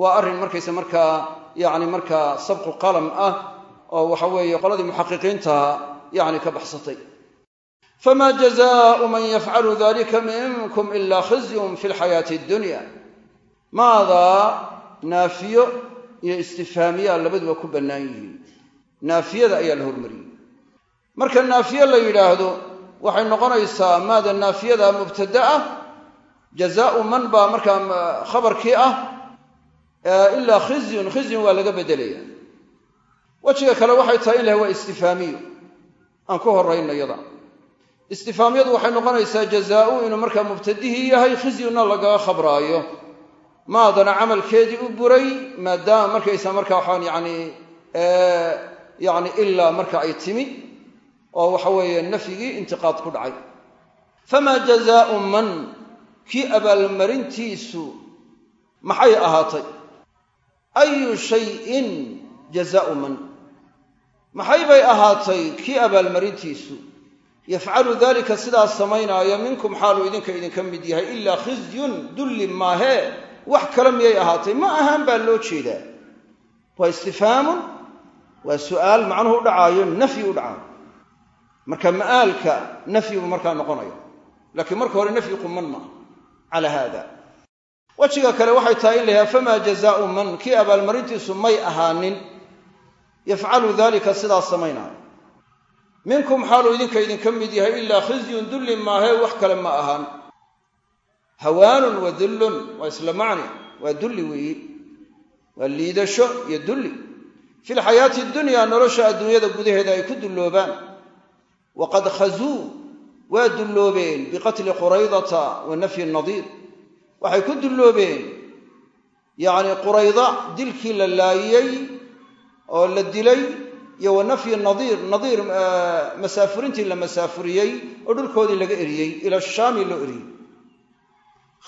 waa arrin markayse markaa yacni markaa sabqu qalam ah oo waxa weeye qoladii muxaqiqiintaha yacni ka baxsatay. Fama jazaau man yafcalu dalika minkum ila khizyun fi lxayaati addunya maadaa naafiyo iyo istifhaamiya labaduba ku bannaan yihiin. Naafiyada ayaa la hormariyey. Marka naafiye la yidhaahdo waxay noqonaysaa maada naafiyada mubtada ah jazaau man baa markaa khabarkii ah ilaa khizyun khizyun waa laga beddelaya wejiga kale waxay tahay in lah waa istifhaamiyo aan ku horayno yada. Istifaamyadu waxay noqonaysaa jazaau inuu markaa mubtadihii yahay khizyuna lagaga khabraayo. Maadana camalkeedii u buray maadaama markaysa marka waxaan yani yani ilaa marka ay timi oo waxa weeye nafyigii intiqaad ku dhacay. Famaa jazaau man? Kii abaalmarintiisu maxay ahaatay? Ayu shayin jazaau man maxay bay ahaatay kii abaalmarintiisu? Yafcalu dalika sidaas samaynaayo minkum xaaluu idinka idinka mid yahay ilaa khizyun dulli maahee wax kale miyay ahaatay? Ma ahaan baa loo jeedaa. Waa istifhaamun waa su'aal macnuhu u dhacaayo nafyi u dhacaayo. Marka ma'aalka nafyigu markaa noqonaya laakiin marka hore nafyi quman maaha calaa haada. Wejiga kale waxay tahay in la famaa jazaau man? Kii abaalmarintiisu may ahaanin yafcalu dalika sidaas samaynaayo minkum xaaluu idinka idinka mid yahay ilaa khizyun dulli maahee wax kale ma ahaan hawaanun wa dullun waa isla macni waa dulli weeyi. Waa liidasho iyo dulli. Fi lxayaati dunyaa nolosha adduunyada gudaheeda ay ku dulloobaan. Waqad khazuu waa dulloobeen biqatli quraydata wa nafyi nadiir waxay ku dulloobeen yacni qurayda dilkii la laayiyey oo la dilay iyo wa nafyi nadiir nadiir masaafurintii la masaafuriyey oo dhulkoodii laga eriyey ila shaami loo eriyey.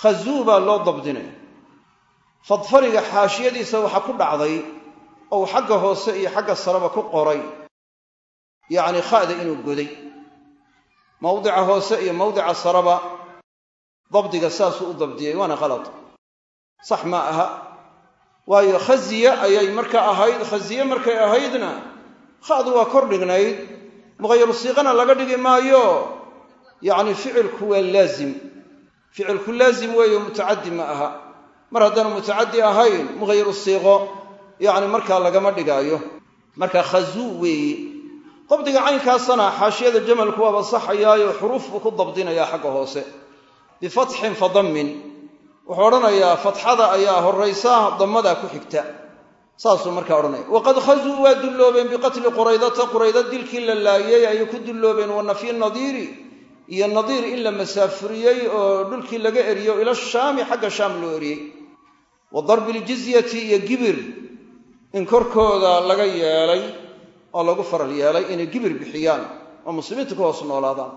Khazuu baa loo dabdinaya fadfariga xaashiyadiisa waxaa ku dhacday ou xagga hoose iyo xagga sareba ku qoray. Yacni kha'da inuu goday. Mawdica hoose iyo mawdica sareba dabdiga saasuu u dabdiyey waana qalad sax ma aha waayo khaziya ayay marka ahayd khaziye markay ahaydna kha'du waa kor dhignayd. Muqayaru siiqana laga dhigi maayo. Yacni ficilku waa laazim. Ficilku laazim weeyo mutacaddi ma aha. Mar haddaanu mutacaddi ahayn muqayaru siiqo yacni markaa lagama dhigaayo. Marka khazuu weeye dabdiga caynkaasana xaashiyada jamalku waaba saxayaayo xuruuf buu ku dabdinayaa xagga hoose. Bifatxin fa dammin wuxuu odhanayaa fatxada ayaa horraysa dammadaa ku xigta. Saasuu markaa odhanaya waqad khazuu waa dulloobeen biqatli quraydata qurayda dilkii la laayey ayay ku dulloobeen wa nafyi nadiiri iyo nadiir in la masaafuriyey oo dhulkii laga eriyo ila shaami xagga shaam loo eriyey. Wa darbi ljizyati iyo gibir in korkooda laga yeelay oo lagu faral yeelay inay gibir bixiyaan oo muslimiinta ku hoos noolaadaan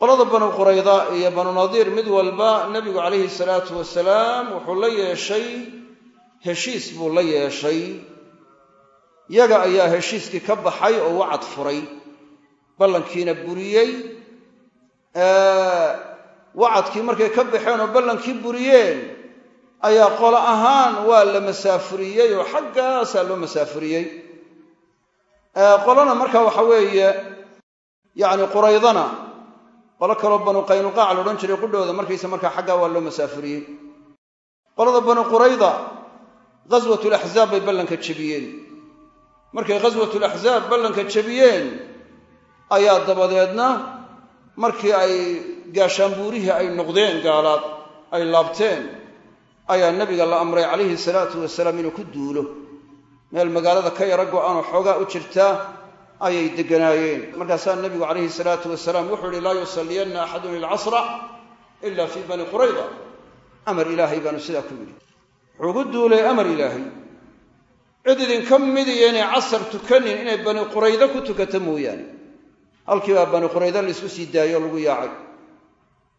qolada banu qurayda iyo banu nadiir mid walba nebigu calayhi salaatu wasalaam wuxuu la yeeshay heshiis buu la yeeshay. Yaga ayaa heshiiskii ka baxay oo wacad furay ballankiina buriyey. Wacadkii markay ka baxeen oo ballankii buriyeen ayaa qolo ahaan waa la masaafuriyey oo xaggaasaa loo masaafuriyey. Qolona marka waxa weeye yacni quraydana qolo kaloo banu qaynuqaac la odhan jiray qudhooda markaysa markaa xaggaa waa loo masaafuriyey. Qolada banu qurayda ghaswatulaxzaab bay ballanka jebiyeen. Markay ghaswatulaxzaab ballanka jebiyeen ayaa dabadeedna markii ay gaashaanbuurihii ay noqdeen gaalaad ay laabteen ayaa nebiga la amray calayhi salaatu wasalaam inuu ku duulo. Meel magaalada ka yaro go'aanoo xoogaa u jirtaa ayay degganaayeen markaasaa nebigu calayhi salaatu wasalaam wuxuu ihi laa yusalliyanna axadun ilcasra ila fii bani qurayda amar ilaahay baanu sidaa ku yidhi. Wuxuu ugu duulay amar ilaahay cid idinka midiyo inay casar tukanin inay bani quraydo ku tukato mooyaane. Halkii baa bani quraydo laysku sii daayey oo lagu yaacay.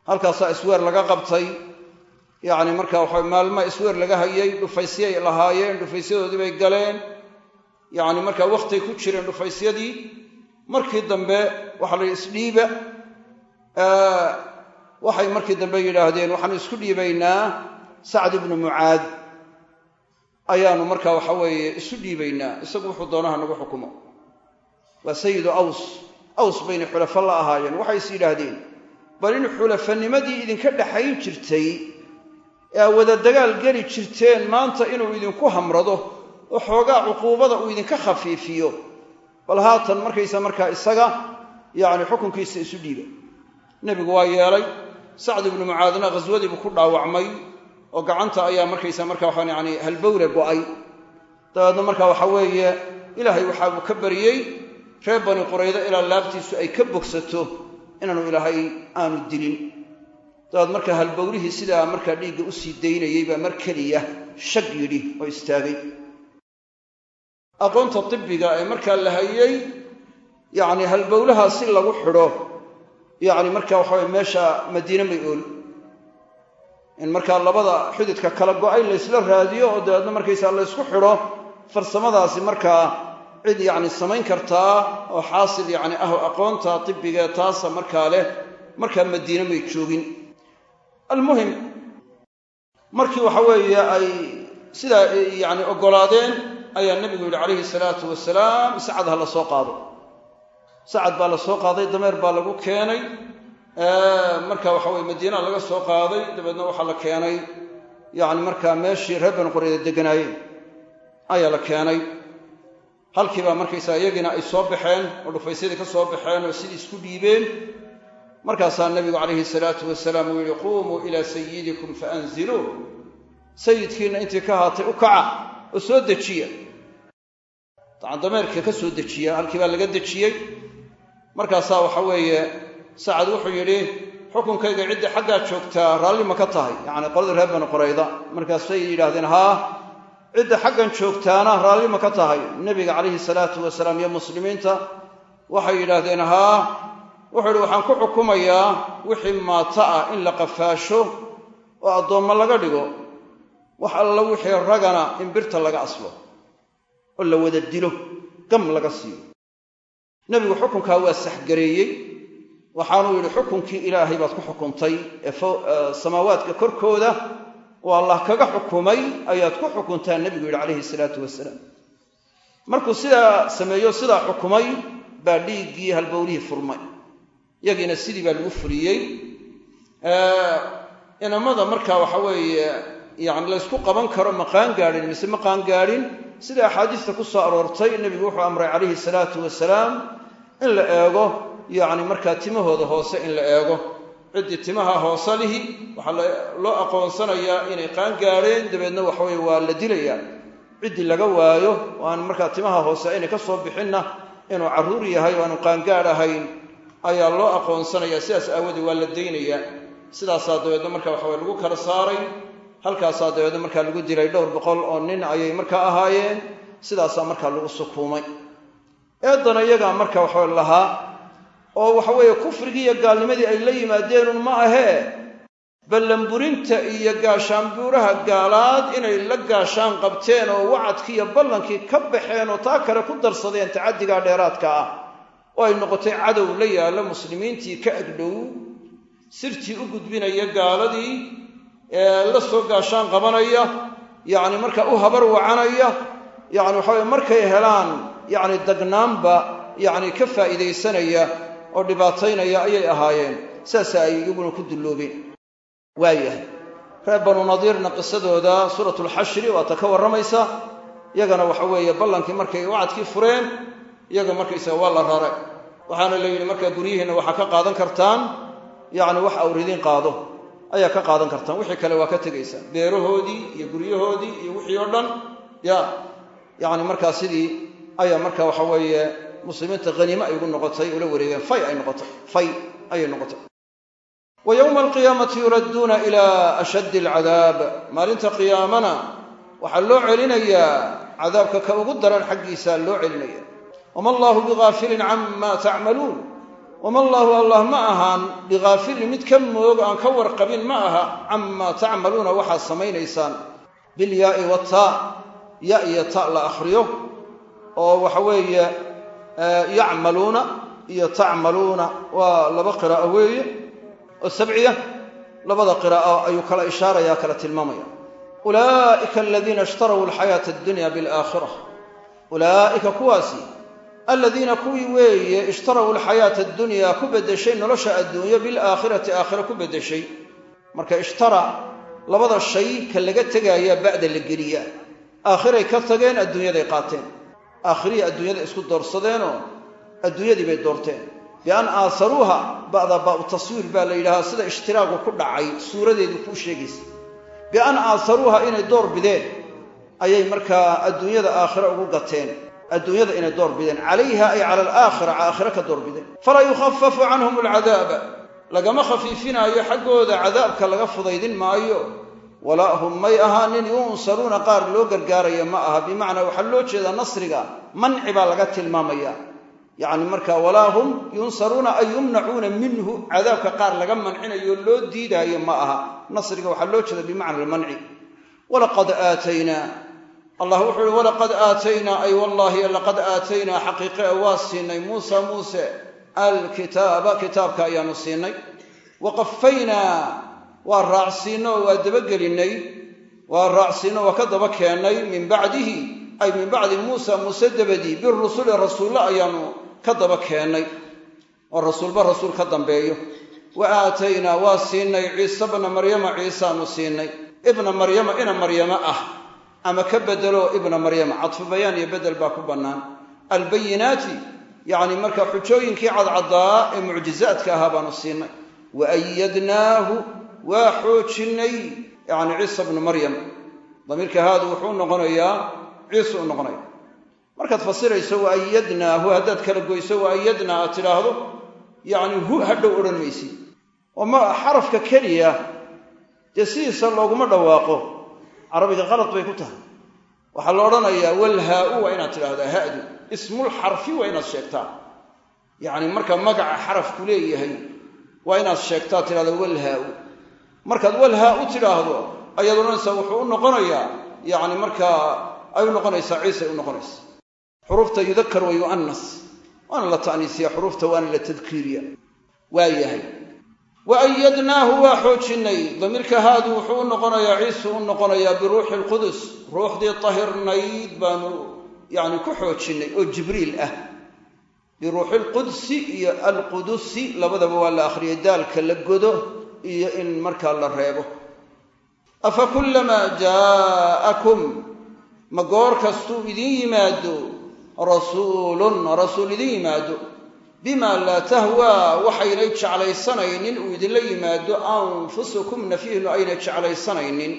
Halkaasaa isweer laga qabtay. Yacni marka waxa maalma isweer laga hayay dhufaysyay lahaayeen dhufaysyadoodii bay galeen yacni markaa wakhtay ku jireen dhufaysyadii markii dambe waxaa la isdhiiba waxay markii dambe yidhaahdeen waxaanu isku dhiibaynaa sacd ibnu mucaad. Ayaanu markaa waxa weeye isu dhiibaynaa isagu wuxuu doonaha nagu xukumo. Waa sayidu aws. Aws bayna xulafo la ahaayeen. Waxay is yidhaahdeen bal in xulafanimadii idinka dhaxayn jirtay ee aa wada dagaal geli jirteen maanta inuu idinku hamrado oo xoogaa cuquubada uu idinka khafiifiyo. Bal haatan markaysa markaa isaga yacni xukunkiisa isu dhiiba. Nebigu waa yeelay sacd ibnu mucaadna ghaswadiibuu ku dhaawacmay oo gacanta ayaa markaysa markaa waxaan yani halbowle go'ay. Dabeedna markaa waxa weeye ilaahay waxaabuu ka bariyey reer bani quraydo ilaa laabtiisu ay ka bogsato inaanu ilaahay aanu dilin. Dabeed markaa halbowlihii sidaa markaa dhiigga u sii daynayey baa mar keliya shag yidhi oo istaagay aqoonta tibbiga ee markaa la hayey yacni halbowlahaa si lagu xidho yacni markaa waxaway meesha madiine may ool. In markaa labada xididka kala go'ay laysla raadiyo oo dabeedna markaysaa laysku xidho farsamadaasi markaa cid yacni samayn kartaa oo xaasil yacni ah aqoonta tibbiga taasa markaa leh markaa madiine may joogin. Almuhim markii waxa weeye ay sidaa yacni oggolaadeen ayaa nebigu yidhi calayhi salaatu wasalaam sacad ha la soo qaado. Sacad baa la soo qaaday dameer baa lagu keenay. Marka waxa weye madiina laga soo qaaday dabeedna waxaa la keenay. Yacni markaa meeshii reer bani qurayda degganaayeen ayaa la keenay. Halkiibaa markaysaa iyagiina ay soo baxeen oo dhufaysyadii ka soo baxeen oo sidii isku dhiibeen. Markaasaa nebigu calayhi salaatu wasalaam uu yihi quumuu ilaa sayidikum faanziluu sayidkiinna intii ka haatay u kaca oo soo dejiya dameerka ka soo dejiya halkii baa laga dejiyey. Markaasaa waxa weeye sacad wuxuu yidhi xukunkayga cidda xaggaa joogtaa raalli ma ka tahay. Yacni qoladii reer bani qurayda. Markaasay yidhaahdeen haa cidda xaggan joogtaana raalli ma ka tahay. Nebiga calayhi salaatu wasalaam iyo muslimiinta waxay yidhaahdeen haa. Wuxuu ihi waxaan ku xukumayaa wixii maato ah in la qafaasho oo addoommo laga dhigo. Wax alla wixii ragana in birta laga aslo oo la wada dilo gam laga siiyo. Nebigu xukunkaa waa saxgareeyey. Waxaanuu yidhi xukunkii ilaahay baad ku xukuntay ee samaawaadka korkooda oo allah kaga xukumay ayaad ku xukuntaa nebigu yidhi calayhi salaatu wasalaam markuu sidaa sameeyo sidaa xukumay baa dhiiggii halbowlihii furmay. Yagiina sidii baa lagu fuliyey. Inamada markaa waxa weeye yani laysku qaban karo ma qaangaadhin mise ma qaangaadhin sida axaadiista ku soo aroortay nebigu wuxuu amray calayhi salaatu wasalaam in la eego yacni markaa timahooda hoose in la eego. Ciddii timaha hoose lihi waxaa loo aqoonsanayaa inay qaangaadheen dabeedna waxaweye waa la dilayaa ciddii laga waayo oo aan markaa timaha hoose aynay ka soo bixinna inuu carruur yahay oo aanu qaangaadh ahayn ayaa loo aqoonsanayaa. Sidaas aawoodee waa la daynayaa sidaasaa dabeedna marka waxaweye lagu kala saaray halkaasaa dabeedna markaa lagu dilay dhowr boqol oo nin ayay markaa ahaayeen sidaasaa markaa lagu sukuumay eeddana iyagaa marka waxawe lahaa oo waxaweeye kufrigii iyo gaalnimadii ay la yimaadeenun ma ahee ballanburinta iyo gaashaanbuuraha gaalaad inay la gaashaan qabteen oo wacadkii iyo ballankii ka baxeen oo taa kale ku darsadeen tacaddigaa dheeraadka ah oo ay noqotay cadow la yaalla muslimiintii ka agdhow sirtii u gudbinaya gaaladii la soo gaashaan qabanaya yacni markaa u habar wacanaya yacni waxaweye markay helaan yacni dagnaanba yacni ka faa'iidaysanaya oo dhibaataynaya ayay ahaayeen. Saasa ay iyaguna ku dulloobeen waayahay. Reer banu nadiirna qisadooda suuratulxashri waata ka warramaysa. Iyagana waxa weeye ballankii markay wacadkii fureen iyaga markaysaga waa la rare waxaana la yidhi markaa guryihiinna waxaa ka qaadan kartaan yacni wax awridiin qaado ayaa ka qaadan kartaan wixii kale waa ka tegaysaan beerahoodii iyo guryahoodii iyo wixii oo dhan ya yacni markaa sidii ayaa marka waxa weeye muslimiinta haniime ay ugu noqotay ula wareegeen. Fay ay noqotay. Fay ayay noqotay. Wa yowma alqiyaamati yuradduuna ilaa ashaddi alcadaab. Maalinta qiyaamana waxaa loo celinayaa cadaabka ka ugu daran xaggiisa loo celinaya wama allaahu bigaafilin cama tacmaluun wama allaahu allah ma ahaan bigaafilin mid ka moog aan ka warqabin ma aha camaa tacmaluuna waxaad samaynaysaan. Bilyaai wataa ya iyo ta la akhriyo oo waxa weeye yacmaluuna iyo tacmaluuna waa laba qiraa'o weeye oo sabciya labada qiraa'o ayuu kala ishaaraya kala tilmaamaya. Ulaa'ika aladiina ishtaraw alxayaata addunya bilaakhira ulaa'ika kuwaasi aladiina kuwii weeye ishtaraw alxayaata addunyaa ku beddeshay nolosha adduunyo bilaakhirati aakhira ku beddeshay. Marka ishtara labada shay ka laga tegaaya ba'da la geliyaa. Aakhiray ka tageen adduunyaday qaateen. Aakhirihii adduunyada isku doorsadeenoo adduunyadii bay doorteen. Bian aaharuuha ba'da baa'u taswiir baa la yidhahaa sida ishtiraagu ku dhacay suuradeedu kuu sheegaysa. Bian aaharuuha inay door bideen ayay markaa adduunyada aakhire ugu gateen adduunyada inay door bideen. Calayha ay cala alaakhira aakhire ka door bideen. Falaa yukhafafu canhum alcadaaba. Lagama khafiifinaayo xaggooda cadaabka laga fudaydin maayo. Walaa hum may ahaanin yunsaruuna qaar loo gargaaraya ma aha. Bimacnaa waxaa loo jeedaa nasriga manci baa laga tilmaamaya. Yacni marka walaa hum yunsaruuna ay yumnacuuna minhu. Cadaabka qaar laga mancinayo loo diidaayo ma aha. Nasriga waxaa loo jeeda bimacna almanci. Walaqad aataynaa allah wuxuu uhi walaqad aataynaa ay wallaahi laqad aataynaa xaqiiqe waa siinay muusa muuse alkitaaba. Kitaabka ayaanu siinay. Wa qafaynaa waa raacsiinno waa dabagelinnay waa raacsiinno waa ka daba keennay min bacdihi ay min bacdi muusa muuse dabadii birusuli rasuulle ayaanu ka daba keennay oo rasuulba rasuul ka dambeeyo. Wa aataynaa waa siinay ciise bna maryama ciisaanu siinay. Ibna maryama ina maryamo ah ama ka bedelo ibna maryama cadfu bayaan iyo bedel baa ku bannaan. Albayinaati yacni marka xujooyinkii cadcaddaa ee mucjizaadka ahaa baanu siinay. Wa ayadnaahu waa xoojinnay yacni ciisa bnu maryam. Damiirka haadu wuxuu noqonayaa ciise u noqonaya markaad fasirayso wa ayadnaahu haddaad kala goyso wa ayadnaa aad tidhaahdo yacni hu hadhow odhan maysid. Oo ma xarafka keliya dee sidiisa looguma dhawaaqo carabiga qalad bay ku tahay. Waxaa la odhanayaa walhaa-u waa inaad tidhahdaa ha'du ismul xarfi waa inaad sheegtaa. Yacni marka magaca xarafku leeyahay waa inaad sheegtaa tidhahda walhaa-u markaad walhaa u tidhaahdo ayaad odhanaysaa wuxuu u noqonayaa yacni markaa ay u noqonaysaa ciise ay u noqonaysa xuruufta yudakar wa yu'anas waana la ta'niisiya xuruufta waana la tadkiiriya waa yahay wa ayadnaahu waa xoojinnay damiirka haadu wuxuu u noqonayaa ciisuu u noqonayaa biruuxi alqudus ruuxdii tahirnayd baanu yacni ku xoojinnay oo jibriil ah biruuxi alqudsi iyo alqudusi labadaba waa la akhriyay daalka la godo iyo in markaa la reebo afa kullamaa jaa'akum ma goor kastuu idin yimaado rasuulun rasuul idin yimaado bima laa tahwaa waxaynay jeclaysanaynin uu idinla yimaado anfusukum nafyihnu aynay jeclaysanaynin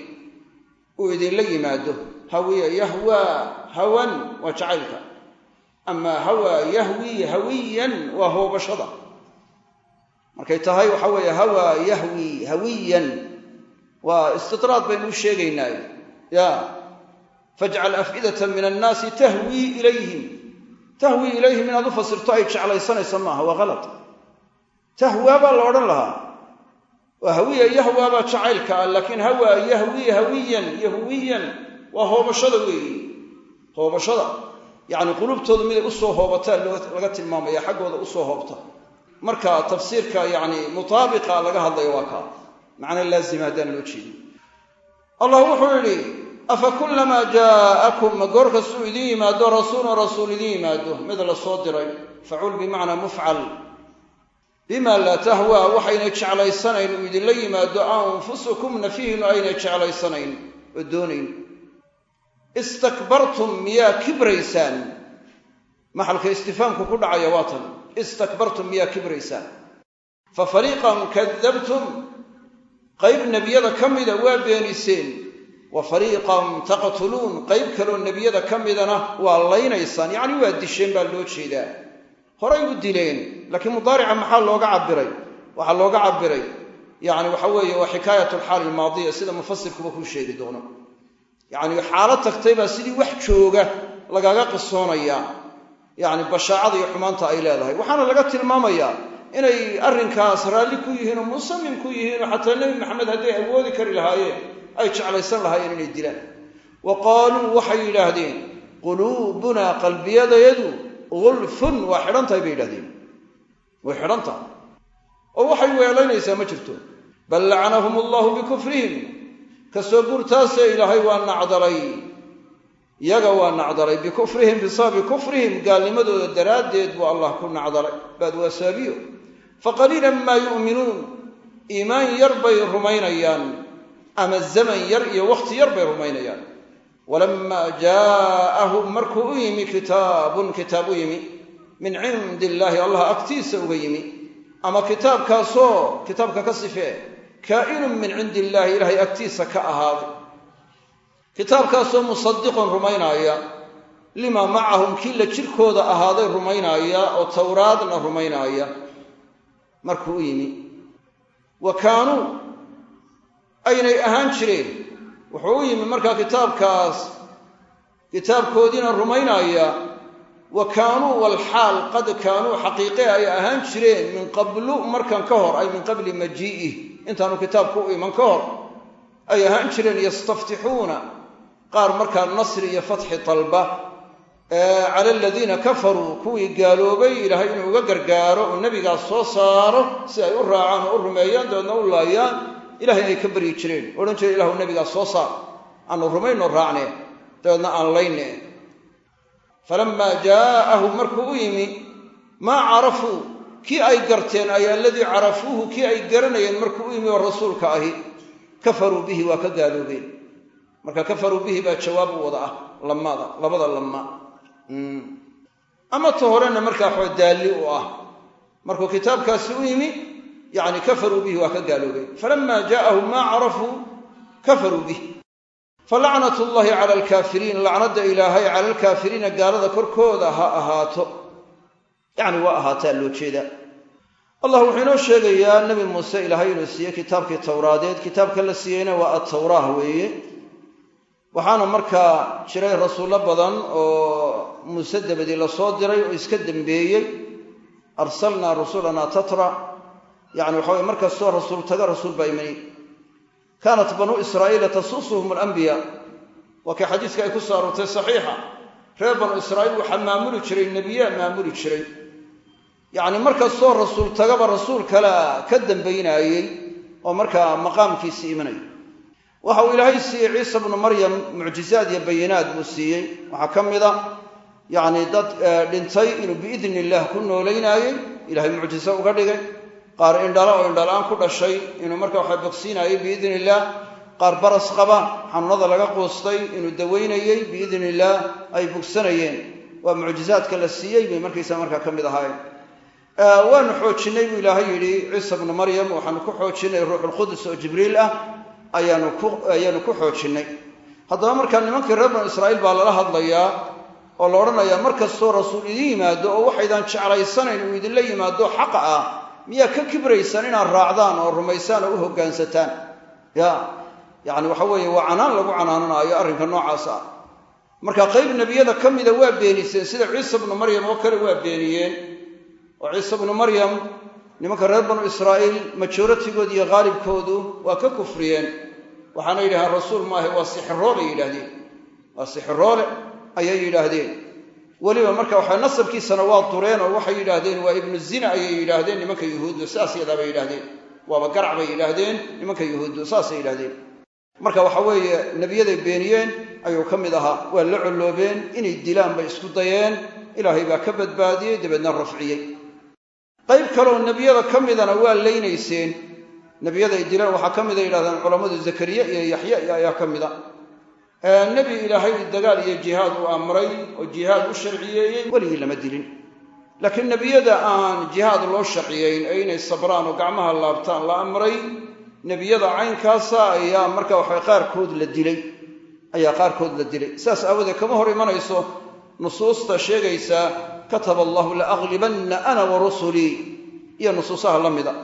uu idinla yimaado. Hawiya yahwaa hawan waa jacaylka. Amaa hawaa yahwi hawiyan waa hoobashada markay tahay waxa weeye hawaa yahwi hawiyan. Waa istidraad baynu u sheegaynaa. Ya fajcal af'idata min annaasi tahwii ilayhim tahwii ilayhim inaad u fasirto ay jeclaysanaysa maaha waa halad tahwaa baa la odhan lahaa. Waa hawiya yahwaa baa jacaylka ah laakiin hawaa yahwi hawiyan yahwiyan waa hoobashada weeyi. Hoobashada. Yacni qulubtoodu miday u soo hoobataa laga tilmaamaya xaggooda u soo hoobta. Marka tafsiirka yacni mutaabiqa laga hadlayo waa kaa macna laazima haddaan loo jeedin. Allah wuxuu yidhi afa kullamaa jaa'akum ma goor kastuu idin yimaado rasuulun rasuul idin yimaado? Mid la soo diray facuul bimacnaa mufcal. Bima laa tahwaa waxaynay jeclaysanayn uu idinla yimaado anfusukum nafyihiinu aynay jeclaysanayn. Oo doonayn. Istakbartum miyaa kibraysaan? Maxalka istifaamku ku dhacaya waa tan. Istakbartum miyaa kibraysaan? Fa fariiqan kadabtum. Qayb nebiyada ka mida waa beeniseen wa fariiqan taqtuluun qayb kaloo nebiyada ka midana waa laynaysaan yacni waa disheen baa loo jeedaa. Horay u dileen laakiin mudaarica maxaa looga cabiray waxaa looga cabiray yacni waxa weeye waa xikaayat alxaali almaadiya sida mufasirkuba kuu sheegi doono. Yacni xaalo tagtay baa sidii wax jooga lagaga qisoonayaa. Yacni bashaacada iyo xumaanta ay leedahay. Waxaana laga tilmaamayaa inay arrinkaas raalli ku yihiin oo musamim ku yihiin oo xataa nebi maxamed hadday awoodi kari lahaayeen ay jeclaysan lahaayeen inay dilaan. Wa qaaluu waxay yidhaahdeen quluubunaa qalbiyadayadu gulfun waa xidhan tahay bay yidhahdeen way xidhan tahay oo waxay weelaynaysaa ma jirto. Bal lacanahum allahu bikufrihim ka soo guurtaasee ilaahay waa nacdalay. Iyaga waa nacdalay bikufrihim bisababi kufrihim gaalnimadooda daraaddeed buu allah ku nacdalay. Baad waa saabiyo faqaliilan maa yu'minuun. Iimaan yar bay rumaynayaan ama zaman yar iyo wakhti yar bay rumaynayaan. Walamaa jaa'ahum markuu u yimi kitaabun kitaab u yimi. Min cindi illaahi allah agtiisa uga yimi. Ama kitaabkaasoo kitaabka ka sifee kaa'inun min cindi illaahi ilaahay agtiisa ka ahaaday kitaabkaasoo musadiqun rumaynaaya limaa macahum kii la jirkooda ahaaday rumaynaaya oo towraadna rumaynaaya markuu u yimi. Wa kaanuu aynay ahaan jireen. Wuxuu u yimi markaa kitaabkaas kitaabkoodiina rumaynaaya wa kaanuu walxaal qad kaanuu xaqiiqe ay ahaan jireen min qablu markan ka hor ay min qabli majii'ih intaanu kitaabku u iman ka hor ay ahaan jireen yastaftixuuna qaar markaa nasri iyo fatxi dalba cala aladiina kafaruu kuwii gaaloobay ilaahay inuu uga gargaaro oo nebigaas soo saaro si ay u raacaan oo u rumeeyaan dabeedna u laayaan ilahay ay ka baryi jireen. Odhan jireen ilahu nebigaas soo saar. Aanu rumayno raacne. Dabeedna aan layne falamaa jaa'ahum markuu u yimi maa carafuu kii ay garteen ay alladii carafuuhu kii ay garanayeen markuu u yimi oo rasuulka ahi. Kafaruu bihi waa ka gaaloobeen. Marka kafaruu bihi baa jawaab u wada ah lamada labada lama ama ta horena markaa xoo daalli u ah. Markuu kitaabkaasi u yimi yacni kafaruu bihi waa ka gaaloobeen falamaa jaa'ahum maa carafuu kafaruu bih falacnat llahi cala alkaafiriin lacnadda ilaahay cala alkaafiriina gaalada korkooda ha ahaato yacni waa ahaataa loo jeedaa allah wuxuu inoo sheegayaa nebi muuse ilaahay inuu siiyey kitaabkii towraadeed kitaabka la siiyeyna waa attawraah weeye waxaana markaa jiray rasuullo badan oo muuse dabadii la soo diray oo iska dembeeyey arsalnaa rusulanaa tatra yacni waxa weye markastoo rasuul taga rasuul baa imanay. Kaanat banuu israa'iila tasuusuhum alambiyaa waa kay xadiiska ay ku soo aroortay saxiixa. Reer banuu israa'iil waxaa maamuli jiray nebiyaa maamuli jiray. Yacni markastoo rasuul tagaba rasuul kalea ka dambaynaayey oo markaa maqaamkiisi imanaya waxa uu ilaahay siiyey ciisa bnu maryam mucjizaad iyo bayinaad buu siiyey. Waxaa ka mid a yacni dad dhintay inuu biidni illaah ku noolaynaayey ilahay mucjiso uga dhigay qaar indhala oo indhala-aan ku dhashay inuu marka waxa bogsiinaayey biidni illaah qaar baras qaba xanuunada laga quustay inuu dawaynayey biidni illaah ay bogsanayeen. Waa mucjizaadka la siiyey bay markaysa markaa ka mid ahaayeen. Waanu xoojinnay buu ilaahay yidhi ciisa bnu maryam waxaanu ku xoojinnay ruuxulqudus oo jibriil ah ayaanu ku xoojinnay haddaba markaa nimankii reer banu israa'iil baa lala hadlayaa oo la odhanayaa mar kastoo rasuul idin yimaado oo waxaydaan jeclaysanayn uu idinla yimaado xaqa ah miyaa ka kibraysaan inaad raacdaan oo rumaysaan oo u hoggaansataan ya yacni waxa weeye waa canaan lagu canaananaayo arrinka noocaas ah. Marka qayb nebiyada ka mida waa beeniseen sida ciisa bnu maryam oo kale waa beeniyeen. Oo ciise bnu maryam nimanka reer banu israa'iil majoratigood iyo haalibkoodu waa ka kufriyeen. Waxaana yidhahdeen rasuul maahe waa sixiroole yidhaahdeen. Waa sixiroole ayay yidhaahdeen weliba marka waxa nasabkiisana waa dureen oo waxay yidhaahdeen waa ibnu zina ayay yidhaahdeen nimanka yuhuuddu saas yadaabay yidhaahdeen. Waaba garac bay yidhaahdeen nimanka yuhuuddu saasay yidhahdeen marka waxa weeye nebiyaday beeniyeen ayuu ka mid ahaa waa la colloobeen inay dilaan bay isku dayeen ilaahay baa ka badbaadiyey dabeedna rafciyey. Qayb kaleoo nebiyada ka midana waa leynayseen nebiyaday dileen waxaa ka mida yidhahdeen culammadu zakariya iyo yaxya ayaa ka mida nebi ilaahay dagaal iyo jihaad uu amray oo jihaad u sharciyeeyey weligii lama dilin. Laakiin nebiyada aan jihaad loo sharciyeyn ee inay sabraan oo gacmaha laabtaan la amray nebiyada caynkaasa ayaa marka waxa qaarkood la dilay. Ayaa qaarkood la dilay. Saas aawadeed kama hor imanayso nusuusta sheegaysa kataba allahu la aglibanna ana wa rusulii iyo nusuusaha la mida.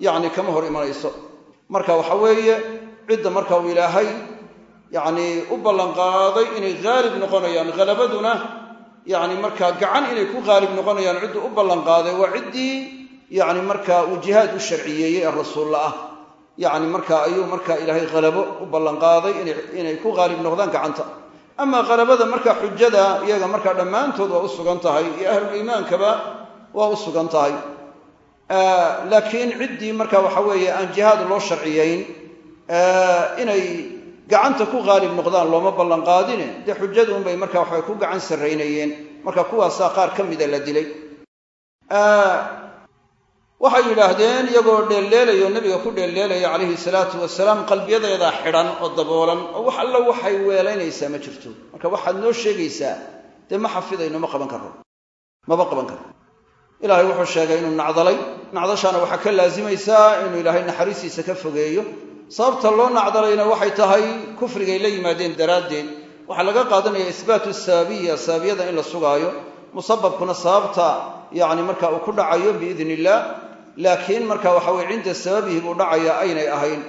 Yacni kama hor imanayso. Marka waxa weeye cidda marka uu ilaahay yacni u ballanqaaday inay haalib noqonayaan halabaduna yacni markaa gacan inay ku haalib noqonayaan cidduu u ballanqaaday waa ciddii yacni markaa uu jihaad u sharciyeeyey ee rasuulla ah. Yacni marka ayuu marka ilaahay halabo u ballanqaaday inay ku haalib noqdaan gacanta. Ama halabada marka xujada iyaga markaa dhammaantood waa u sugan tahay iyo ahluliimaankaba waa u sugan tahay. Laakiin ciddii marka waxa weeye aan jihaad loo sharciyeyn inay gacanta ku haalib noqdaan looma ballanqaadine dee xujaduunbay marka waxa ku gacan sarraynayeen. Marka kuwaasaa qaar ka mida la dilay. Waxay yidhaahdeen iyagoo dheelleelayo nebiga ku dheelleelaya calayhi salaatu wasalaam qalbiyadeedaa xidhan oo daboolan oo wax alla waxay weelaynaysaa ma jirto. Marka waxaad noo sheegaysaa dee ma xafidayno ma qaban karro maba qaban karro ilaahay wuxuu sheegay inuu nacdalay. Nacdashaana waxaa ka laasimaysaa inuu ilaahay naxariistiisa ka fogeeyo sababta loo nacdalayna waxay tahay kufrigay la yimaadeen daraaddeed. Waxaa laga qaadanaya isbaatu sababiya sababiyada in la sugaayo musababkuna sababta yacni marka uu ku dhacayo biidn illaah laakiin marka waxa weye cinda sababihi buu dhacaya aynay ahayn.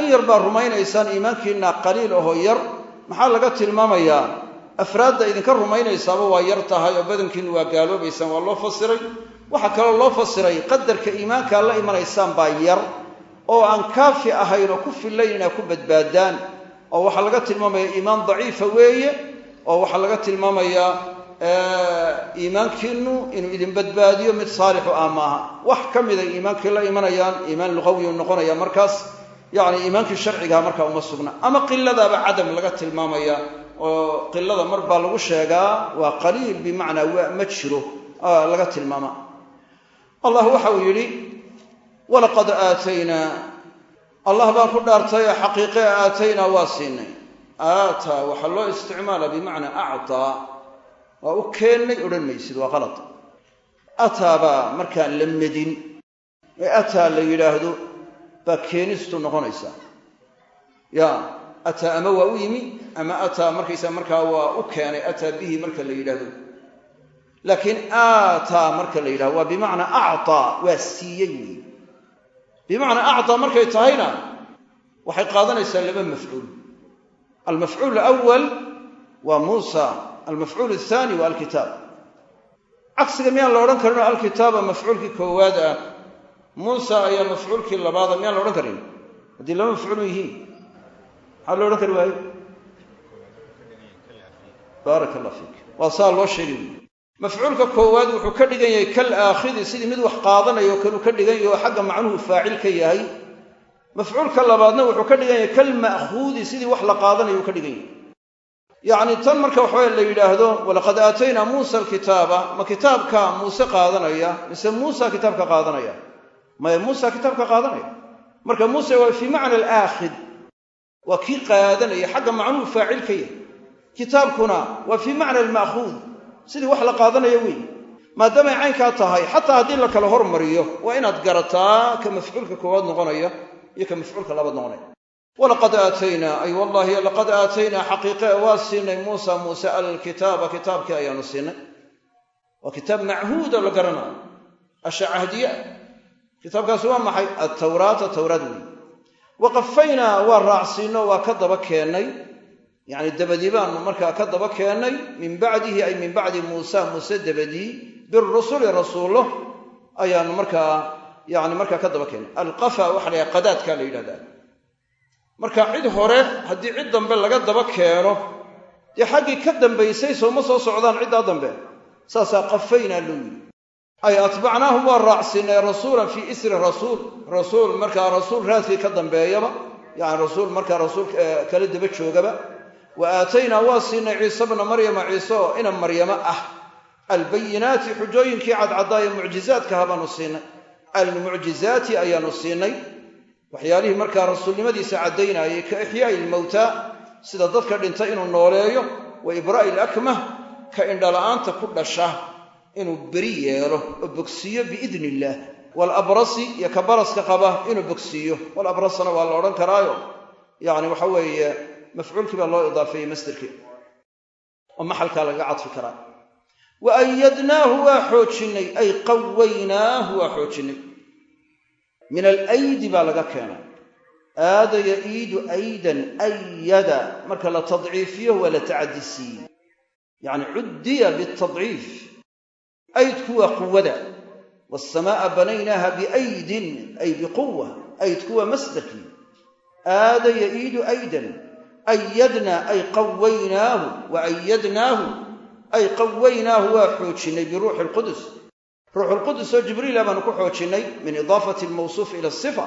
In yar baa rumaynaysaan iimaankiina qaliil ahoo yar maxaa laga tilmaamayaa afraadda idinka rumaynaysaaba waa yar tahay oo badankiinu waa gaaloobaysaan waa loo fasiray. Waxaa kaloo loo fasiray qadarka iimaankaa la imanaysaan baa yar oo aan kaafi ahayn oo ku fillayn inaad ku badbaadaan oo waxaa laga tilmaamaya iimaan daciifa weeye oo waxaa laga tilmaamayaa iimaankiinu inuu idin badbaadiyo mid saalixu ah maaha. Wax ka miday iimaankii la imanayaan iimaan luqawiyu noqonaya markaas yacni iimaankii sharcigaha markaa uma sugna. Ama qiladaaba cadam laga tilmaamaya oo qilada mar baa lagu sheegaa waa qaliil bimacnaa ma jiro laga tilmaama. Allah waxa uu yidhi walaqad aataynaa. Allah baan ku dhaartay ee xaqiiqe aataynaa waa siinay. Aataa waxaa loo isticmaala bimacnaa actaa waa u keennay odhan maysid waa qalad. Ataa baa markaan la medin ee ataa la yidhaahdo baa keenistu noqonaysaa ya ataa ama waa u yimi ama ataa markaysa markaa waa u keenay ataa bihi marka la yidhaahdo. Laakiin aataa marka la yidhahdo waa bimacnaa actaa waa siiyey weyi bimacnaa actaa markay tahayna waxay qaadanaysaa laba mafcuul. Almafcuul alawal waa muusa almafcuul athani waa alkitaab. Cagsiga miyaan la odhan karin oo alkitaaba mafcuulkii koowaad ah muusa ayaa mafcuulkii labaada miyaan la odhan karin? Haddii lama mafcuulu yihiin maxaa lo odhan kari waayo? Baaraka allah fiik. Waa saa loo sheegay mafcuulka koowaad wuxuu ka dhigan yahay kal aakhidi sidii mid wax qaadanayo kaluu ka dhigan yahay oo xagga macnuhu faacil ka yahay mafcuulka labaadna wuxuu ka dhigan yahay kal ma'khuudi sidii wax la qaadanayo uu ka dhigan yahay yacni tan marka waxaweye la yidhaahdo walaqad aataynaa muusa alkitaaba ma kitaabka muuse qaadanaya mise muusa kitaabka qaadanaya maya muusa kitaabka qaadanaya marka muuse waa fii macna alaakhid waa kii qaadanaya xagga macnuhu faacil ka yahay kitaabkuna waa fii macna alma'khuud sidii wax la qaadanayo wey maadaamay caynkaa tahay xataa haddii la kala hormariyo waa inaad garataa ka mafcuulka koowaad noqonaya iyo ka mafcuulka labaad noqonaya. Walaqad aataynaa ay wallahi laqad aataynaa xaqiiqe waa siinay muusa muuse alkitaaba kitaabkii ayaanu siinay. Waa kitaab machuuda la garanayo. Asha cahdiya kitaabkaasi waa maxay? Altawraata tawraad wey wa qafaynaa waa raacsiino waa ka daba keennay yacni dabadii baanu markaa ka daba keennay min bacdihi ay min bacdi muusa muuse dabadii birusuli rasuullo ayaanu markaa yani markaa ka daba keennay alqafa waxa la qadaadka la yidhahdaa. Marka cid hore haddii cid dambe laga daba keeno dee xaggii ka dambaysay sooma soo socdaan ciddaa dambe. Saasaa qafaynaa loo yidhi. Ay atbacnaahum waa raacsinay rasuulan fii isri rasuul. Rasuul markaa rasuul raadkii ka dambeeyaba yani rasuul markaa rasuul kala daba joogaba wa aataynaa waa siinay ciise bna maryama ciise oo ina maryamo ah. Albayinaati xujooyinkii cadcaddaa ee mucjizaadkaha baanu siinay. Almucjizaati ayaanu siinay. Waxyaalihii markaa rasuulnimadiisa caddaynayay ka ixyaa'i ilmowtaa sida dadka dhinta inuu nooleeyo wa ibraa'i ilakmah ka indhala'aanta ku dhasha inuu beri yeelo oo bogsiiyo biidni illaah waalabrasi iyo ka baraska qaba inuu bogsiiyo walabrasana waa la odhan karaayo. Yacni waxa weeye mafcuulkii baa loo idaafeeyey masderkii. oo maxalkaa lagaga cadfi karaa. Wa ayadnaahu waa xoojinnay ay qawaynaahu waa xoojinnay min alaydi baa laga keenay aada ya'iidu aydan ayada marka la tadciifiyo waa la tacadisiiye yacni cuddiya bitadciif. Aydku waa quwada waasamaaa banaynaaha biaydin ay biquwa aydku waa masdarkii aada ya'iidu aydan ayadna ay qawaynaahu wa ayadnaahu ay qawaynaahu waa xoojinnay biruuxi alqudus ruuxulqudus oo jibriila baanu ku xoojinnay min idaafati almawsuuf ila asifa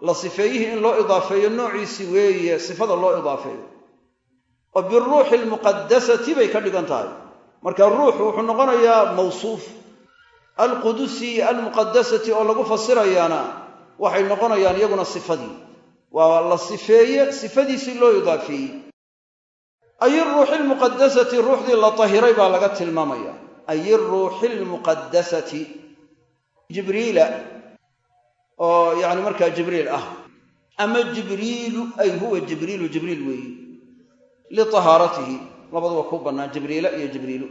la sifeeyihii in loo idaafeeyo noociisii weeye sifada loo idaafeeyo oo biruuxi almuqadasati bay ka dhigan tahay marka ruuxu wuxuu noqonayaa mawsuuf alqudusi almuqadasati oo lagu fasirayaana waxay noqonayaan iyaguna sifadii waa la sifeeye sifadiisii loo idaafeeyey ay ruuxi lmuqadasati ruuxdii la tahiray baa laga tilmaamaya. Ay ruuxi lmuqadasati jibriila oo yani markaa jibriil ah. Ama jibriilu ay huwa jibriilu jibriil weeye liahaaratihi labaduba ku bannaan jibriila iyo jibriilu.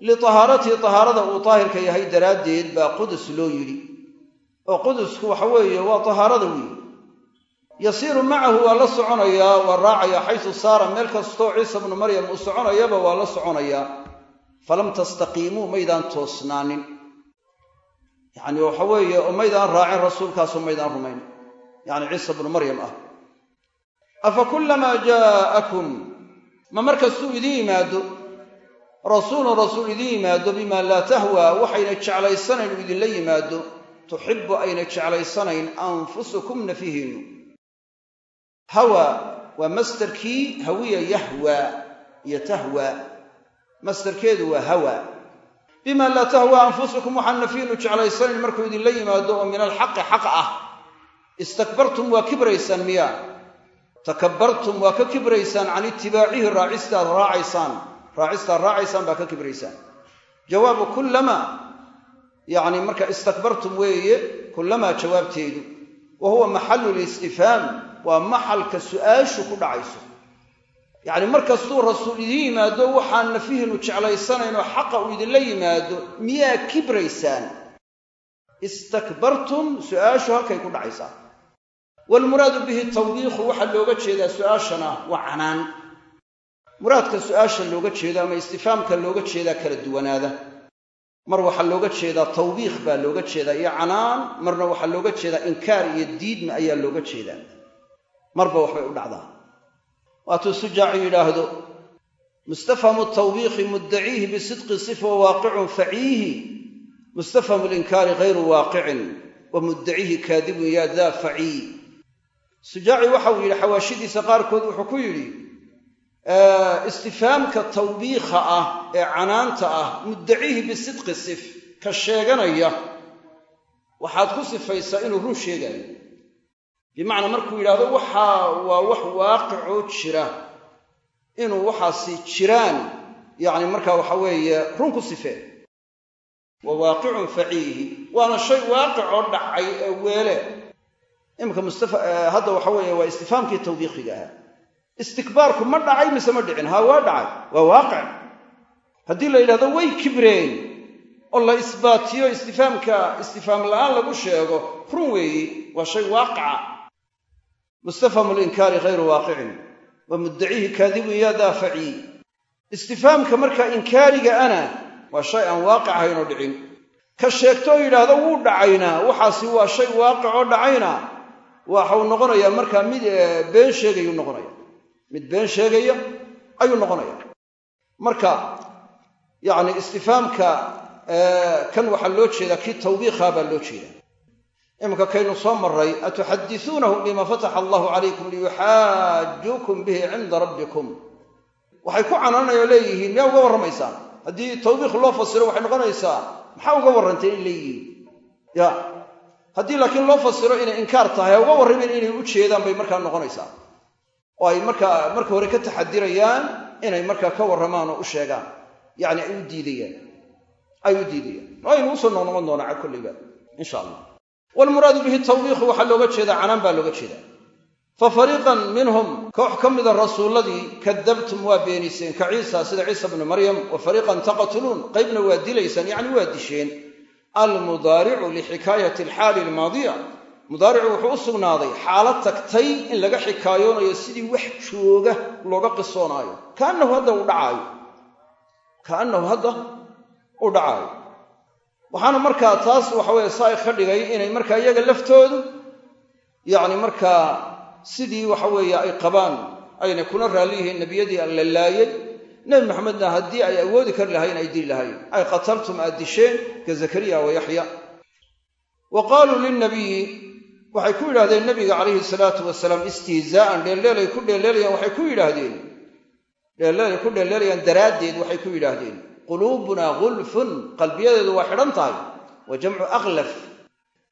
Liahaaratihi tahaarada uu daahirka yahay daraaddeed baa qudus loo yidhi. Oo qudusku waxa weeye waa tahaarada weeye yasiiru macahu waa la soconayaa waa raacayaa xaysu saara meel kastoo ciisa bnu maryam uu soconayaba waa la soconayaa falam tastaqiimuu maydaan toosnaanin. Yacni waxa weeye oo maydaan raacin rasuulkaasoo maydaan rumayn. Yacni ciisa bnu maryam ah. Afa kullamaa jaa'akum ma markastuu idiin yimaado? Rasuulun rasuul idiin yimaado bimaa laa tahwaa waxayna jeclaysanayn uu idinla yimaado. Tuxibbu ayna jeclaysanayn anfusukum nafihiinnu hawa waa masdarkii hawiya yahwaa iyo tahwaa masdarkeedu waa hawa. Bimaa laa tahwaa anfusukum waxaan nafihiinnu jeclaysanayn markuu idinla yimaado oo min alxaqi xaq ah. Istakbartum waa kibraysaan miyaa takabbartum waa ka kibraysaan can itibaacihi raacistaad raacaysaan. Raacistaad raacaysaan baa ka kibraysaan. Jawaabu kullamaa yacni marka istakbartum weeye kullamaa jawaabteedu. Wa huwa maxallu listifhaam waa maxalka su'aashu ku dhacayso. Yacni markastuu rasuul idiin yimaado waxaan nafihiinnu jeclaysanayn oo xaqa uu idinla yimaado miyaa kibraysaan? Istakbartum su'aashu halkay ku dhacaysaa. Waalmuraadu bihi tawbiikhu waxaa looga jeedaa su'aashana waa canaan. Muraadka su'aasha looga jeedo ama istifaamka looga jeedaa kala duwanaada. Mar waxaa looga jeedaa tawbiikh baa looga jeedaa iyo canaan marna waxaa looga jeedaa inkaar iyo diidma ayaa looga jeedaa marba waxbay u dhacdaa. Waatuu sujaaci yidhaahdo mustafhamu tawbiikhi muddaciihi bisidqi sifa waaqicun faciihi mustafhamu linkaari hayru waaqicin wa muddaciihi kaadibun yaa daa facii. Sujaaci waxa uu yidhi xawaashidiisa qaarkood wuxuu ku yidhi istifhaamka tawbiikha ah ee canaanta ah muddaciihi bisidqi sif ka sheeganaya waxaad ku sifaysaa inuu run sheegaayo bimacnaa markuu yidhaahdo waxaa waa wax waaqicoo jira. Inuu waxaasi jiraan yacni markaa waxa weeye run ku sifee wa waaqicun faciihi. Waana shay waaqicoo dhacay ee weele. Iminka mustafa hadda waxa weeye waa istifhaamkii tawbiiqiga ahaa istikbaarku ma dhacay mise ma dhicin? Haa waa dhacay. Waa waaqic. Haddii la yidhahdo way kibreen. Oo la isbaatiyo istifhaamka istifhaam la'aan lagu sheego run weeyi waa shay waaqica mustafhamu linkaari hayru waaqicin wa muddaciihi kaadibun yaa daafaci istifhaamka markaa inkaariga ana waa shay aan waaqic ahaynoo dhicin ka sheegtoo yidhaahdo wuu dhacayna waxaasi waa shay waaqic oo dhacayna waxau noqonayaa markaa mid been sheegayuu noqonaya mid been sheegaya ayuu noqonaya marka yacni istifhaamka kan waxaa loo jeedaa kii tawbiikha baa loo jeedaa iminka kaynu soo maray atuxadisuunahum bima fataxa allahu calaykum liyuxaajuukum bihi cinda rabbikum. Waxay ku cananaya oo leeyihiin miyaa uga warramaysaan haddii tawbiikh loo fasiro waxay noqonaysaa maxaa uga warrantay in leeyihiin? Ya haddii laakiin loo fasiro inay inkaar tahay ha uga warramin inay u jeedaan bay markaa noqonaysaa. Oo ay markaa marka hore ka taxadirayaan inay markaa ka warramaan oo u sheegaan. Yacni ay u diidayaan. Ay u diidayaan. Aynu u soo noqnoqon doonaa kollayba insha allah waalmuraadu bihi tawbiikhu waxaa looga jeedaa canaan baa looga jeedaa. Fa fariiqan minhum koox ka mida rasuulladii kadabtum waa beeniseen ka ciisa sida ciisa bnu maryam wa fariiqan taqtuluun qaybna waa dilaysaan yacni waa disheen. Almudaaricu lixikaayati alxaali almaadiya mudaaricu wuxuu u sugnaaday xaalad tagtay in laga xikaayoonayo sidii wax jooga looga qisoonaayo kaannahu hadda uu dhacaayo. Kaannahu hadda u dhacaayo waxaana markaa taas waxa weeye saa'ik ka dhigay inay markaa iyaga laftoodu yacni markaa sidii waxa weeye ay qabaan ayna kuna raalli yihiin nebiyadii alla laayay nebi maxamedna haddii ay awoodi kari lahayn ay dili lahayn ay qataltum aad disheen ka zakariya wa yaxya. Wa qaaluu lilnabiyi waxay ku yidhahdeen nabiga calayhi salaatu wasalaam istihzaa'an dheeldheelay ku dheelleelayaan waxay ku yidhaahdeen dheelleelay ku dheelleelayaan daraaddeed waxay ku yidhaahdeen quluubunaa gulfun qalbiyadeedu waa xidhan tahay. Wa jamcu aklaf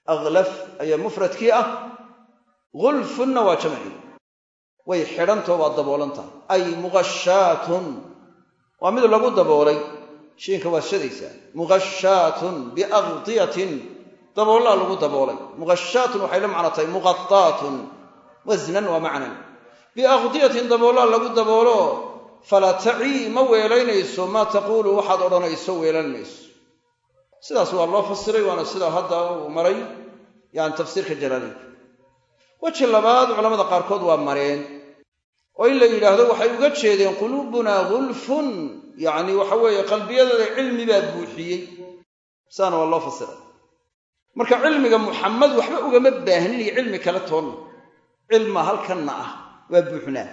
aklaf ayaa mufradkii ah. Gulfunna waa jamci. Way xidhantao waa daboolan tahay. Ay mughashaatun. Waa mid lagu daboolay. Shiinka waad shadaysaa mughashaatun biaqdiyatin. Daboollaa lagu daboolay. Mughashaatun waxay la macno tahay muqataatun wasnan waa macnan. Biaqdiyatin daboollaa lagu daboolo falaa tacii ma weelaynayso maa taquulu waxaad odhanayso weelan mayso. Sidaas waa loo fasiray waana sidaa hadda uu maray yani tafsiirka jalaalinka weji labaad culamada qaarkood waa mareen. Oo in la yidhaahdo waxay uga jeedeen quluubunaa gulfun yacni waxa weeye qalbiyadeeda cilmi baa buuxiyey. Saana waa loo fasiray. Marka cilmiga muxamed waxba ugama baahnin iyo cilmi kale toonna cilma halkanna ah waa buuxnaa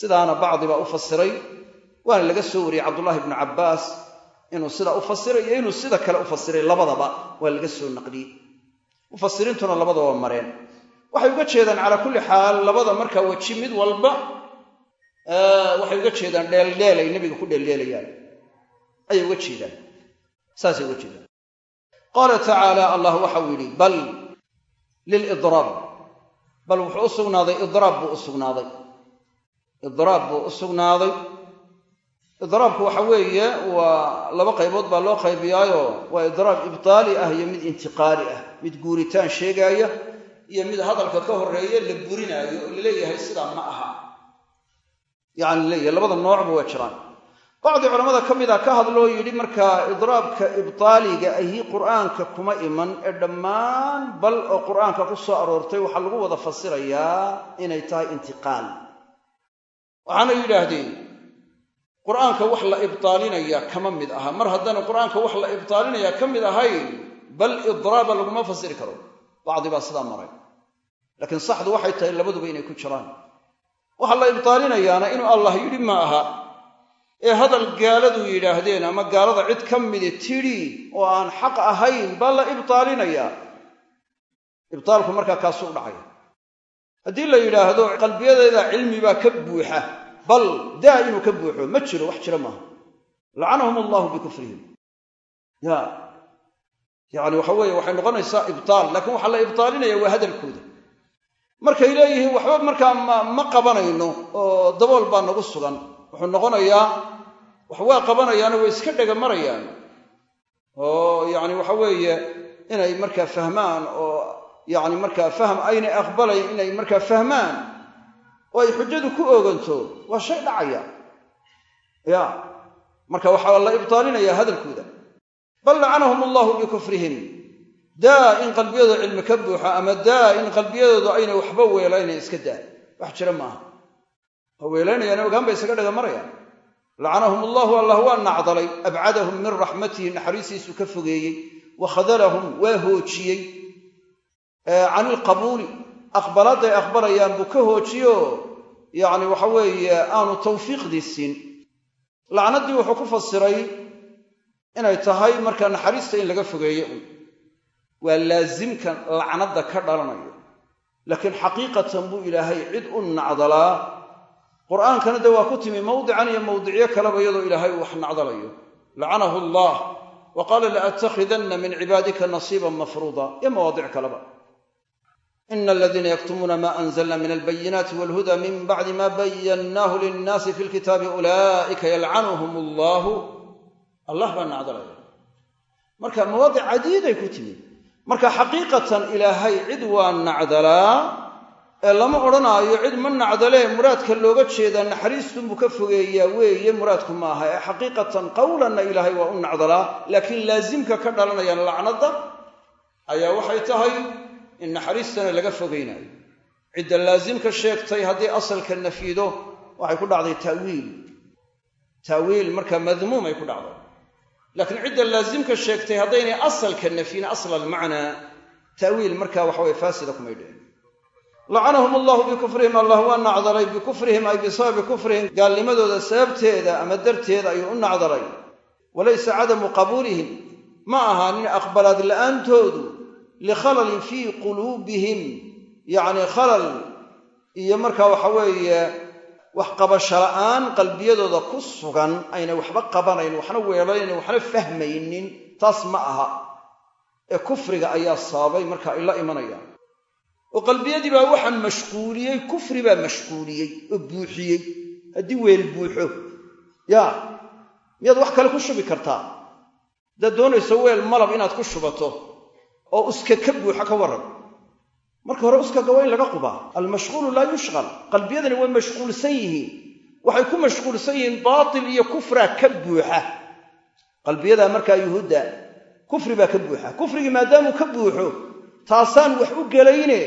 sidaana bacdi baa u fasiray waana laga soo wariyey cabdullaahi ibnu cabbaas inuu sidaa u fasiray iyo inuu sida kale u fasiray labadaba waa laga soo naqliyey. Mufasiriintuna labadaba mareen. Waxay uga jeedaan calaa kulli xaal labada markaa weji mid walba waxay uga jeedaan dheeldheel ay nebiga ku dheeldheelayaan ayay uga jeedaan. Saasay uga jeedaan. Qaala tacaala allah waxau yidhi bal lilidraab bal wuxuu u sugnaaday idraab buu u sugnaaday idraab buu u sugnaaday. Idraabku waxa weeye waa laba qaybood baa loo qaybiyaayo waa idraab ibtaali ah iyo mid intiqaali ah mid guuritaan sheegaaya iyo mid hadalka ka horeeye la burinaayo oo la leeyahay sidaa ma aha. Yacni leeyahay labada noocba waa jiraan. Bacdi culamada ka mid a ka hadloo yidhi markaa idraabka ibtaaliga ahi qur'aanka kuma iman ee dhammaan bal oo qur'aanka ku soo aroortay waxaa lagu wada fasirayaa inay tahay intiqaal waxaana yidhaahdeen qur'aanka wax la ibtaalinaya kama mid aha. Mar haddana qur'aanka wax la ibtaalinaya ka mid ahayn bal idraaba laguma fasiri karo. Bacdi baa sidaa maray. Laakiin saxdu waxay tahay labaduba inay ku jiraan. Waxaa la ibtaalinayaana inuu allah yidhi ma aha. Ee hadal gaaladu yidhaahdeen ama gaalada cid ka midi tidhi oo aan xaq ahayn baa la ibtaalinayaa ibtaalku markaa kaasuu dhacaya haddii la yidhaahdo qalbiyadeeda cilmi baa ka buuxa. Bal daa inuu ka buuxo ma jiro wax jira maaha. Lacanahum allahu bikufrihim. Ya yacni waxa weeye waxay noqonaysaa ibtaal laakiin waxaa la ibtaalinaya waa hadalkooda. Markay leeyihiin waxba markaa ma ma qabanayno oo dabool baa nagu sugan. Wuxuu noqonayaa wax waa qabanayaano way iska dhega marayaan. Oo yacni waxa weeye inay markaa fahmaan oo yacni markaa fahm aynay aqbalayn inay markaa fahmaan oo ay xujadu ku ooganto waa shay dhacaya. Ya marka waxaa la ibtaalinaya hadalkooda. Bal lacanahum allahu bikufrihim. Daa in qalbiyadooda cilmi ka buuxo ama daa in qalbiyadoodu aynay waxba weelaynayn iska daa. Wax jira maaha. Waa weelaynayaan ogaan bay isaga dhaga marayaan lacanahum allahu allah waa nacdalay abcadahum min raxmatihi naxariistiisu ka fogeeyey wa khadalahum waa hoojiyey can ilqabuuli aqbalaadday aqbalayaan buu ka hoojiyo. Yacni waxa weeye aanu tawfiiqdii siin lacnaddii wuxuu ku fasiray inay tahay markaa naxariista in laga fogeeyo un. Waa laasimka lacnadda ka dhalanayo. Laakiin xaqiiqatan buu ilaahay cid u nacdalaa. Qur'aankana de waa ku timi mawdican iyo mawdicyo kaleba iyadoo ilaahay uu wax nacdalayo. Lacanahu allah wa qaala laattakhidanna min cibaadika nasiiban mafruuda. Iyo mawaadic kaleba ina aladiina yaktumuuna ma anzalna min albayinaati walhuda min bacdi ma bayannaahu linnaasi fi lkitaabi ulaa'ika yalcanuhum allahu allah baa nacdalaya marka mawaadic cadiiday ku timi marka xaqiiqatan ilaahay cid waa nacdalaa ee lama odhanaayo cid ma nacdalee muraadka looga jeedaa naxariistunbuu ka fogeeyaa weeye muraadku ma aha ee xaqiiqatan qowlanna ilaahay waa u nacdalaa laakiin laasimka ka dhalanayaan lacnadda ayaa waxay tahay in naxariistana laga fogaynayo cidda laasimka sheegtay haddii asalka nafyido waxay ku dhacday ta'wiil ta'wiil marka madmuumay ku dhacday laakiin cidda laasimka sheegtay haddaynay asalka nafyin asla almacnaa ta'wiil marka waxaweye faasida kumay dhicin lacanahum allahu bikufrihim allah waa nacdalay bikufrihim ay bisababi kufrihim gaalnimadooda sababteeda ama darteeda ayuu u nacdalay. Walaysa cadamu qabuulihim. Ma ahaanin aqbalaad la'aantoodu likhalalin fii quluubihim yacni khalal iyo marka waxa weeye wax qabasho la'aan qalbiyadooda ku sugan ayna waxba qabanayn waxna weelaynayn waxna fahmaynin taas ma aha ee kufriga ayaa sababay marka ay la imanayaan oo qalbiyadii baa waxaa mashquuliyey kufri baa mashquuliyey oo buuxiyey haddii weel buuxo yaa miyaad wax kale ku shubi kartaa haddaad doonayso weel malab inaad ku shubato oo uska ka buuxa ka warran. Marka hore uskaga waa in laga qubaa. Almashquulu laa yushqal. Qalbiyadani way mashquulsan yihiin. Waxay ku mashquulsan yihiin baatil iyo kufraa ka buuxa. Qalbiyadaa markaa yuhuudda kufri baa ka buuxa. Kufrigii maadaamuu ka buuxo taasaan wax u gelayne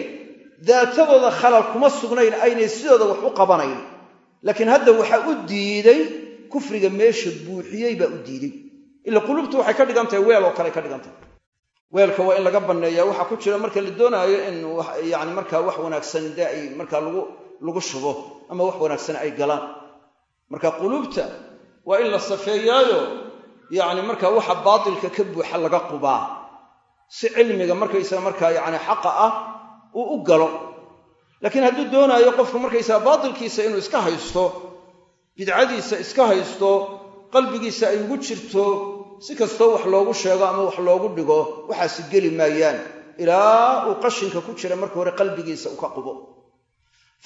daatadooda khalal kuma sugnayn aynay sidooda wax u qabanayn. Laakiin hadda waxaa u diiday kufriga meesha buuxiyey baa u diiday. Ila qulubtu waxay ka dhigan tahay weel oo kale ka dhigan tahay weelka waa in laga banneeyaa waxaa ku jira marka la doonaayo in yani markaa wax wanaagsan dee ay markaa lagu shubo ama wax wanaagsan ay galaan. Marka quluubta waa in la safeeyaayo yacni markaa waxa baatilka ka buuxa laga qubaa. Si cilmiga markaysaga markaa yacni xaqa ah uu u galo. Laakiin hadduu doonaayo qofku markaysaga baatilkiisa inuu iska haysto bidcadiisa iska haysto qalbigiisa ay ugu jirto si kastoo wax loogu sheego ama wax loogu dhigo waxaasi geli maayaan. Ilaa uu qashinka ku jira marka hore qalbigiisa uu ka qubo.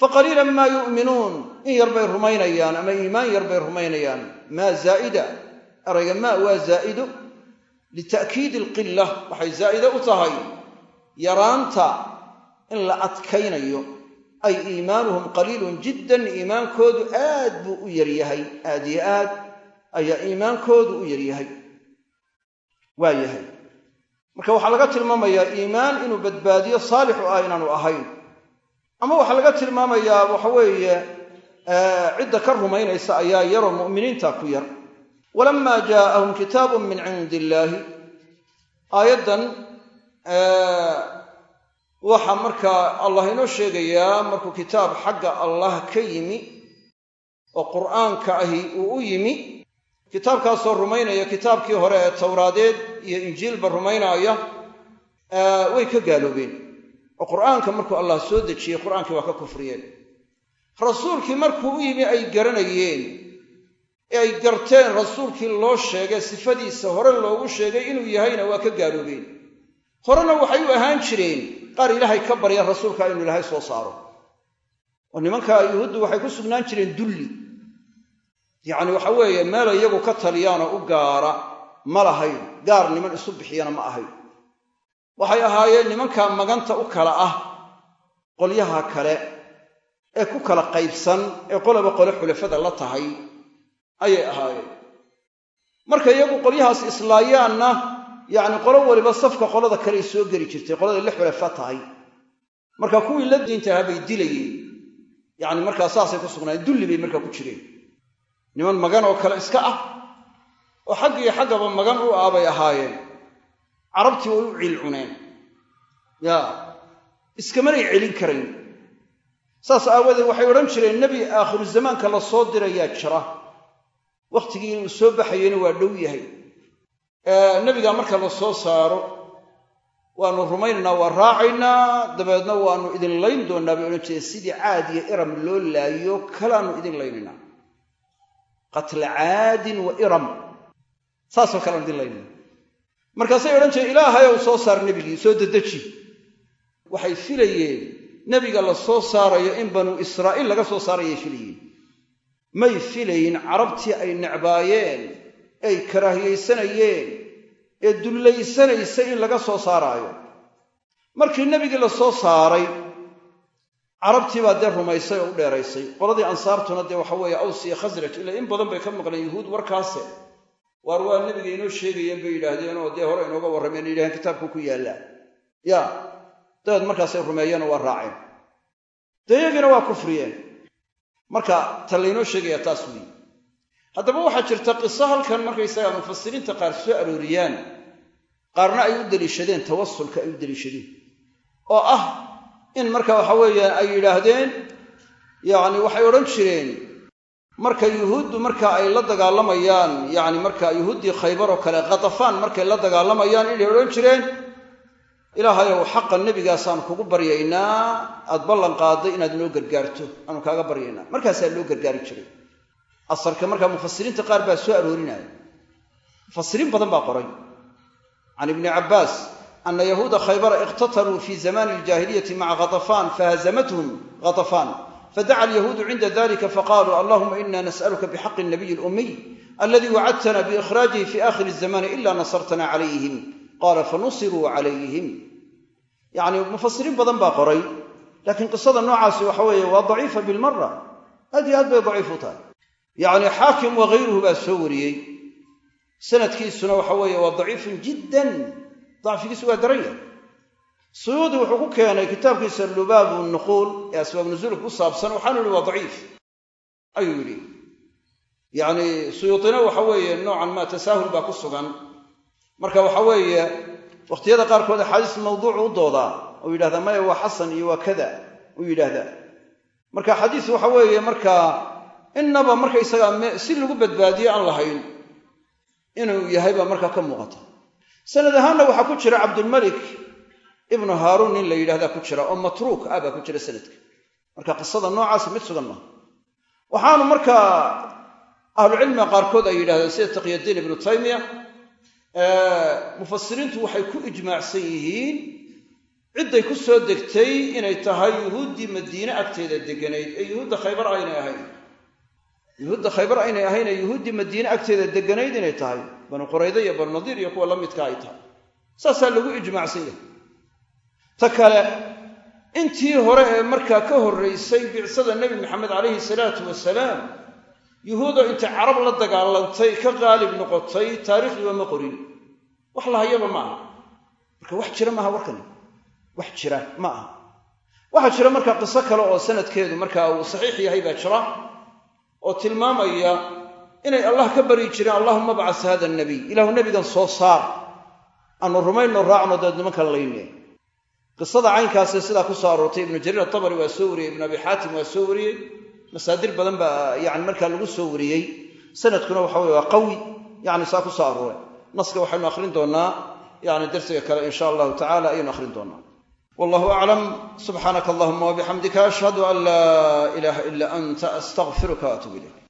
Fa qaliilan maa yu'minuun in yar bay rumaynayaan ama iimaan yar bay rumaynayaan. Maa zaa'ida erayga maa waa zaa'ido lita'kiidi alqilla waxay zaa'ide u tahay. Yaraanta in la adkaynayo ay iimaanuhum qaliilun jiddan iimaankoodu aad buu u yaryahay. Aad yo aad ayaa iimaankoodu u yaryahay waa yahay marka waxaa laga tilmaamayaa iimaan inuu badbaadiyo saalixu ah inaanu ahayn. Ama waxaa laga tilmaamayaa waxa weeye cidda ka rumaynaysa ayaa yaroo mu'miniinta ku yar. Walamaa jaa'ahum kitaabun min cindi illaahi aayaddan waxaa markaa allah inoo sheegayaa markuu kitaab xagga allah ka yimi oo qur'aanka ahi uu u yimi kitaabkaasoo rumaynaya kitaabkii hore ee towraadeed iyo injiilba rumaynaaya way ka gaaloobeen. Oo qur'aanka markuu allah soo dejiyey qur'aankii waa ka kufriyeen. Rasuulkii markuu u yimi ay garanayeen ee ay garteen rasuulkii loo sheegay sifadiisa hore loogu sheegay inuu yahayna waa ka gaaloobeen. Horena waxay u ahaan jireen qaar ilaahay ka barya rasuulka inuu ilaahay soo saaro. Oo nimanka yuhuuddu waxay ku sugnaan jireen dulli yacni waxa weeye meel iyagu ka taliyaanoo u gaara ma lahayn. Gaar niman isu bixiyana ma ahayn. Waxay ahaayeen nimankaa maganta u kala ah qolyaha kale ee ku kala qaybsan ee qolaba qole xulafada la tahay ayay ahaayeen. Marka iyagu qolyahaas islaayaanna yacni qolo waliba safka qolada kale ay soo geli jirtay qolada la xulafa tahay. Marka kuwii la diinta ahaa bay dilayeen. Yacni markaa saasay ku sugnaayeen dulli bay markaa ku jireen niman magan oo kale iska ah oo xaggii xaggaba magan u ah bay ahaayeen. Carabtii way u ciil cuneen. Ya iskamanay celin karayn saas aawadeed waxay odhan jireen nebi aakhiru zamaanka la soo dirayaa jira. Wakhtigii soo baxayena waa dhow yahay. Nebigaa marka la soo saaro waannu rumaynaynaa waa raacaynaa dabeedna waannu idin layn doonnaa bay odhan jireen sidii caad iyo iram loo laayo kalaannu idin laynaynaa qatla caadin wa iram. Saasoo kale aan idin laynayna markaasay odhan jireen ilaahay ow soo saar nebigii soo dedeji. Waxay filayeen nebiga la soo saarayo in banuu israa'iil laga soo saarayay filayeen. May filayn carabtii ay necbaayeen ay karaahiyaysanayeen ee dullaysanaysay in laga soo saaraayo. Markii nebigii la soo saaray carabtii baa dee rumaysay oo u dheeraysay. Qoladii ansaartuna dee waxa weeye aws iyo khasraj ilaa in badan bay ka maqleen yuhuud warkaase. Waar waa nebiga inoo sheegayeen bay yidhaahdeen oo dee hore inooga warrameen yidhahdeen kitaabku ku yaallaa ya dabeed markaasay rumeeyeenoo waa raaceen. Dee iyagiina waa kufriyeen. Marka ta laynoo sheegaya taas weyi haddaba waxaa jirta qiso halkan markaysaga mufasiriinta qaar soo arooriyaan. Qaarna ay u deliishadeen tawasulka ay u deliishadeen. Oo ah in marka waxa weeye ay yidhaahdeen yacni waxay odhan jireen marka yuhuuddu marka ay la dagaalamayaan yacni marka yuhuuddii khaybar oo kale khatafaan markay la dagaalamayaan inay odhan jireen ilaahayow xaqa nebigaasaan kugu baryaynaa aad ballan qaadday inaad noo gargaarto aanu kaaga baryaynaa. Markaasaa loo gargaari jiray. Asarka markaa mufasiriinta qaar baa soo aroorinaya mufasiriin badan baa qoray. Can ibni cabbaas ana yahuuda khaybara iqtataluu fi zamani aljaahiliyati maca khatafaan fahazamathum khatafaan fadaca alyahuudu cinda dalika faqaaluu allahuma ina nas'aluka bixaqi nabiyi alumiy aladi wacadtana biikhraajihi fi aakhiri zamani ila nasartana calayhim qaala fanusiruu calayhim yacni mufasiriin badan baa qoray laakiin qisada noocaasi waxa weeye waa daciifa bilmara aad iyo aad bay daciif u tahay yacni xaakim wakayruhu baa soo wariyey sanadkiisuna waxa weeye waa daciifun jiddan dacfigiisu waa daran yahay suyuudi wuxuu ku keenay kitaabkiisa lubaabu nuquul ee asbaab nuzuulka ku saabsan waxaanu yihi waa daciif. Ayuu yidhi yacni suyuudina waxa weeye noocan maa tasaahul baa ku sugan. Marka waxa weeye wakhtiyada qaarkood axaadiis mawduucu u doodaa oo yidhahdaa maya waa xasan iyo waa kada uu yidhaahdaa marka xadiis waxa weeye markaa innaba markaysagaa si lagu badbaadiye aan lahayn inuu yahay baa markaa ka muuqata sanad ahaanna waxaa ku jira cabdulmalik ibnu haaruun nin la yidhahdaa ku jira oo matruuk ah baa ku jira sanadka. Marka qisada noocaasi mid sugan maaha waxaanu markaa ahlucilmiga qaarkood ay yidhahdeen sida taqyadiin ibnu taymiya mufasiriintu waxay ku ijmaacsan yihiin cidday ku soo degtay inay tahay yuhuuddii madiine agteeda deganayd ee yuhuudda khaybar aynay ahayn. Yuhuudda khaybar aynay ahayn ee yuhuuddii madiine agteeda deganayd inay tahay banu qurayda iyo banu nadiir iyo kuwa la midka ay tahay. Saasaa lagu ijmaacsan yahay. Ta kale intii hore ee markaa ka horraysay bicsada nebi maxamed calayhi salaatu wasalaam yuhuudoo intay carab la dagaalantay ka qaalib noqotay taariikhdiiba ma qorin wax lahayaba ma aha. Marka wax jira maaha warkani. Wax jira ma aha. Waxaa jira markaa qiso kale oo sanadkeedu markaa uu saxiix yahay baa jira oo tilmaamaya inay allah ka baryi jireen allahuma bcas hada nabiy. Ilaahu nebigan soo saar. Aanu rumayno raacno dabeed nimankan layne. Qisada caynkaasi sidaa ku aroortay ibnu jariir atabari waa soo wariyey ibnu abi xaatim waa soo wariyey. Masaadir badan baa yani markaa lagu soo wariyey. Sanadkuna waxa weye waa qawi yani saa ku arooray. Naska waxaynu akhrin doonaa yani darsiga kale in sha allahu tacala ayaynu akhrin doonaa wallahu aclam subxaanaka allahuma wabixamdika ashhadu an laa ilaaha ila anta astaqfiruka waatuub ilayk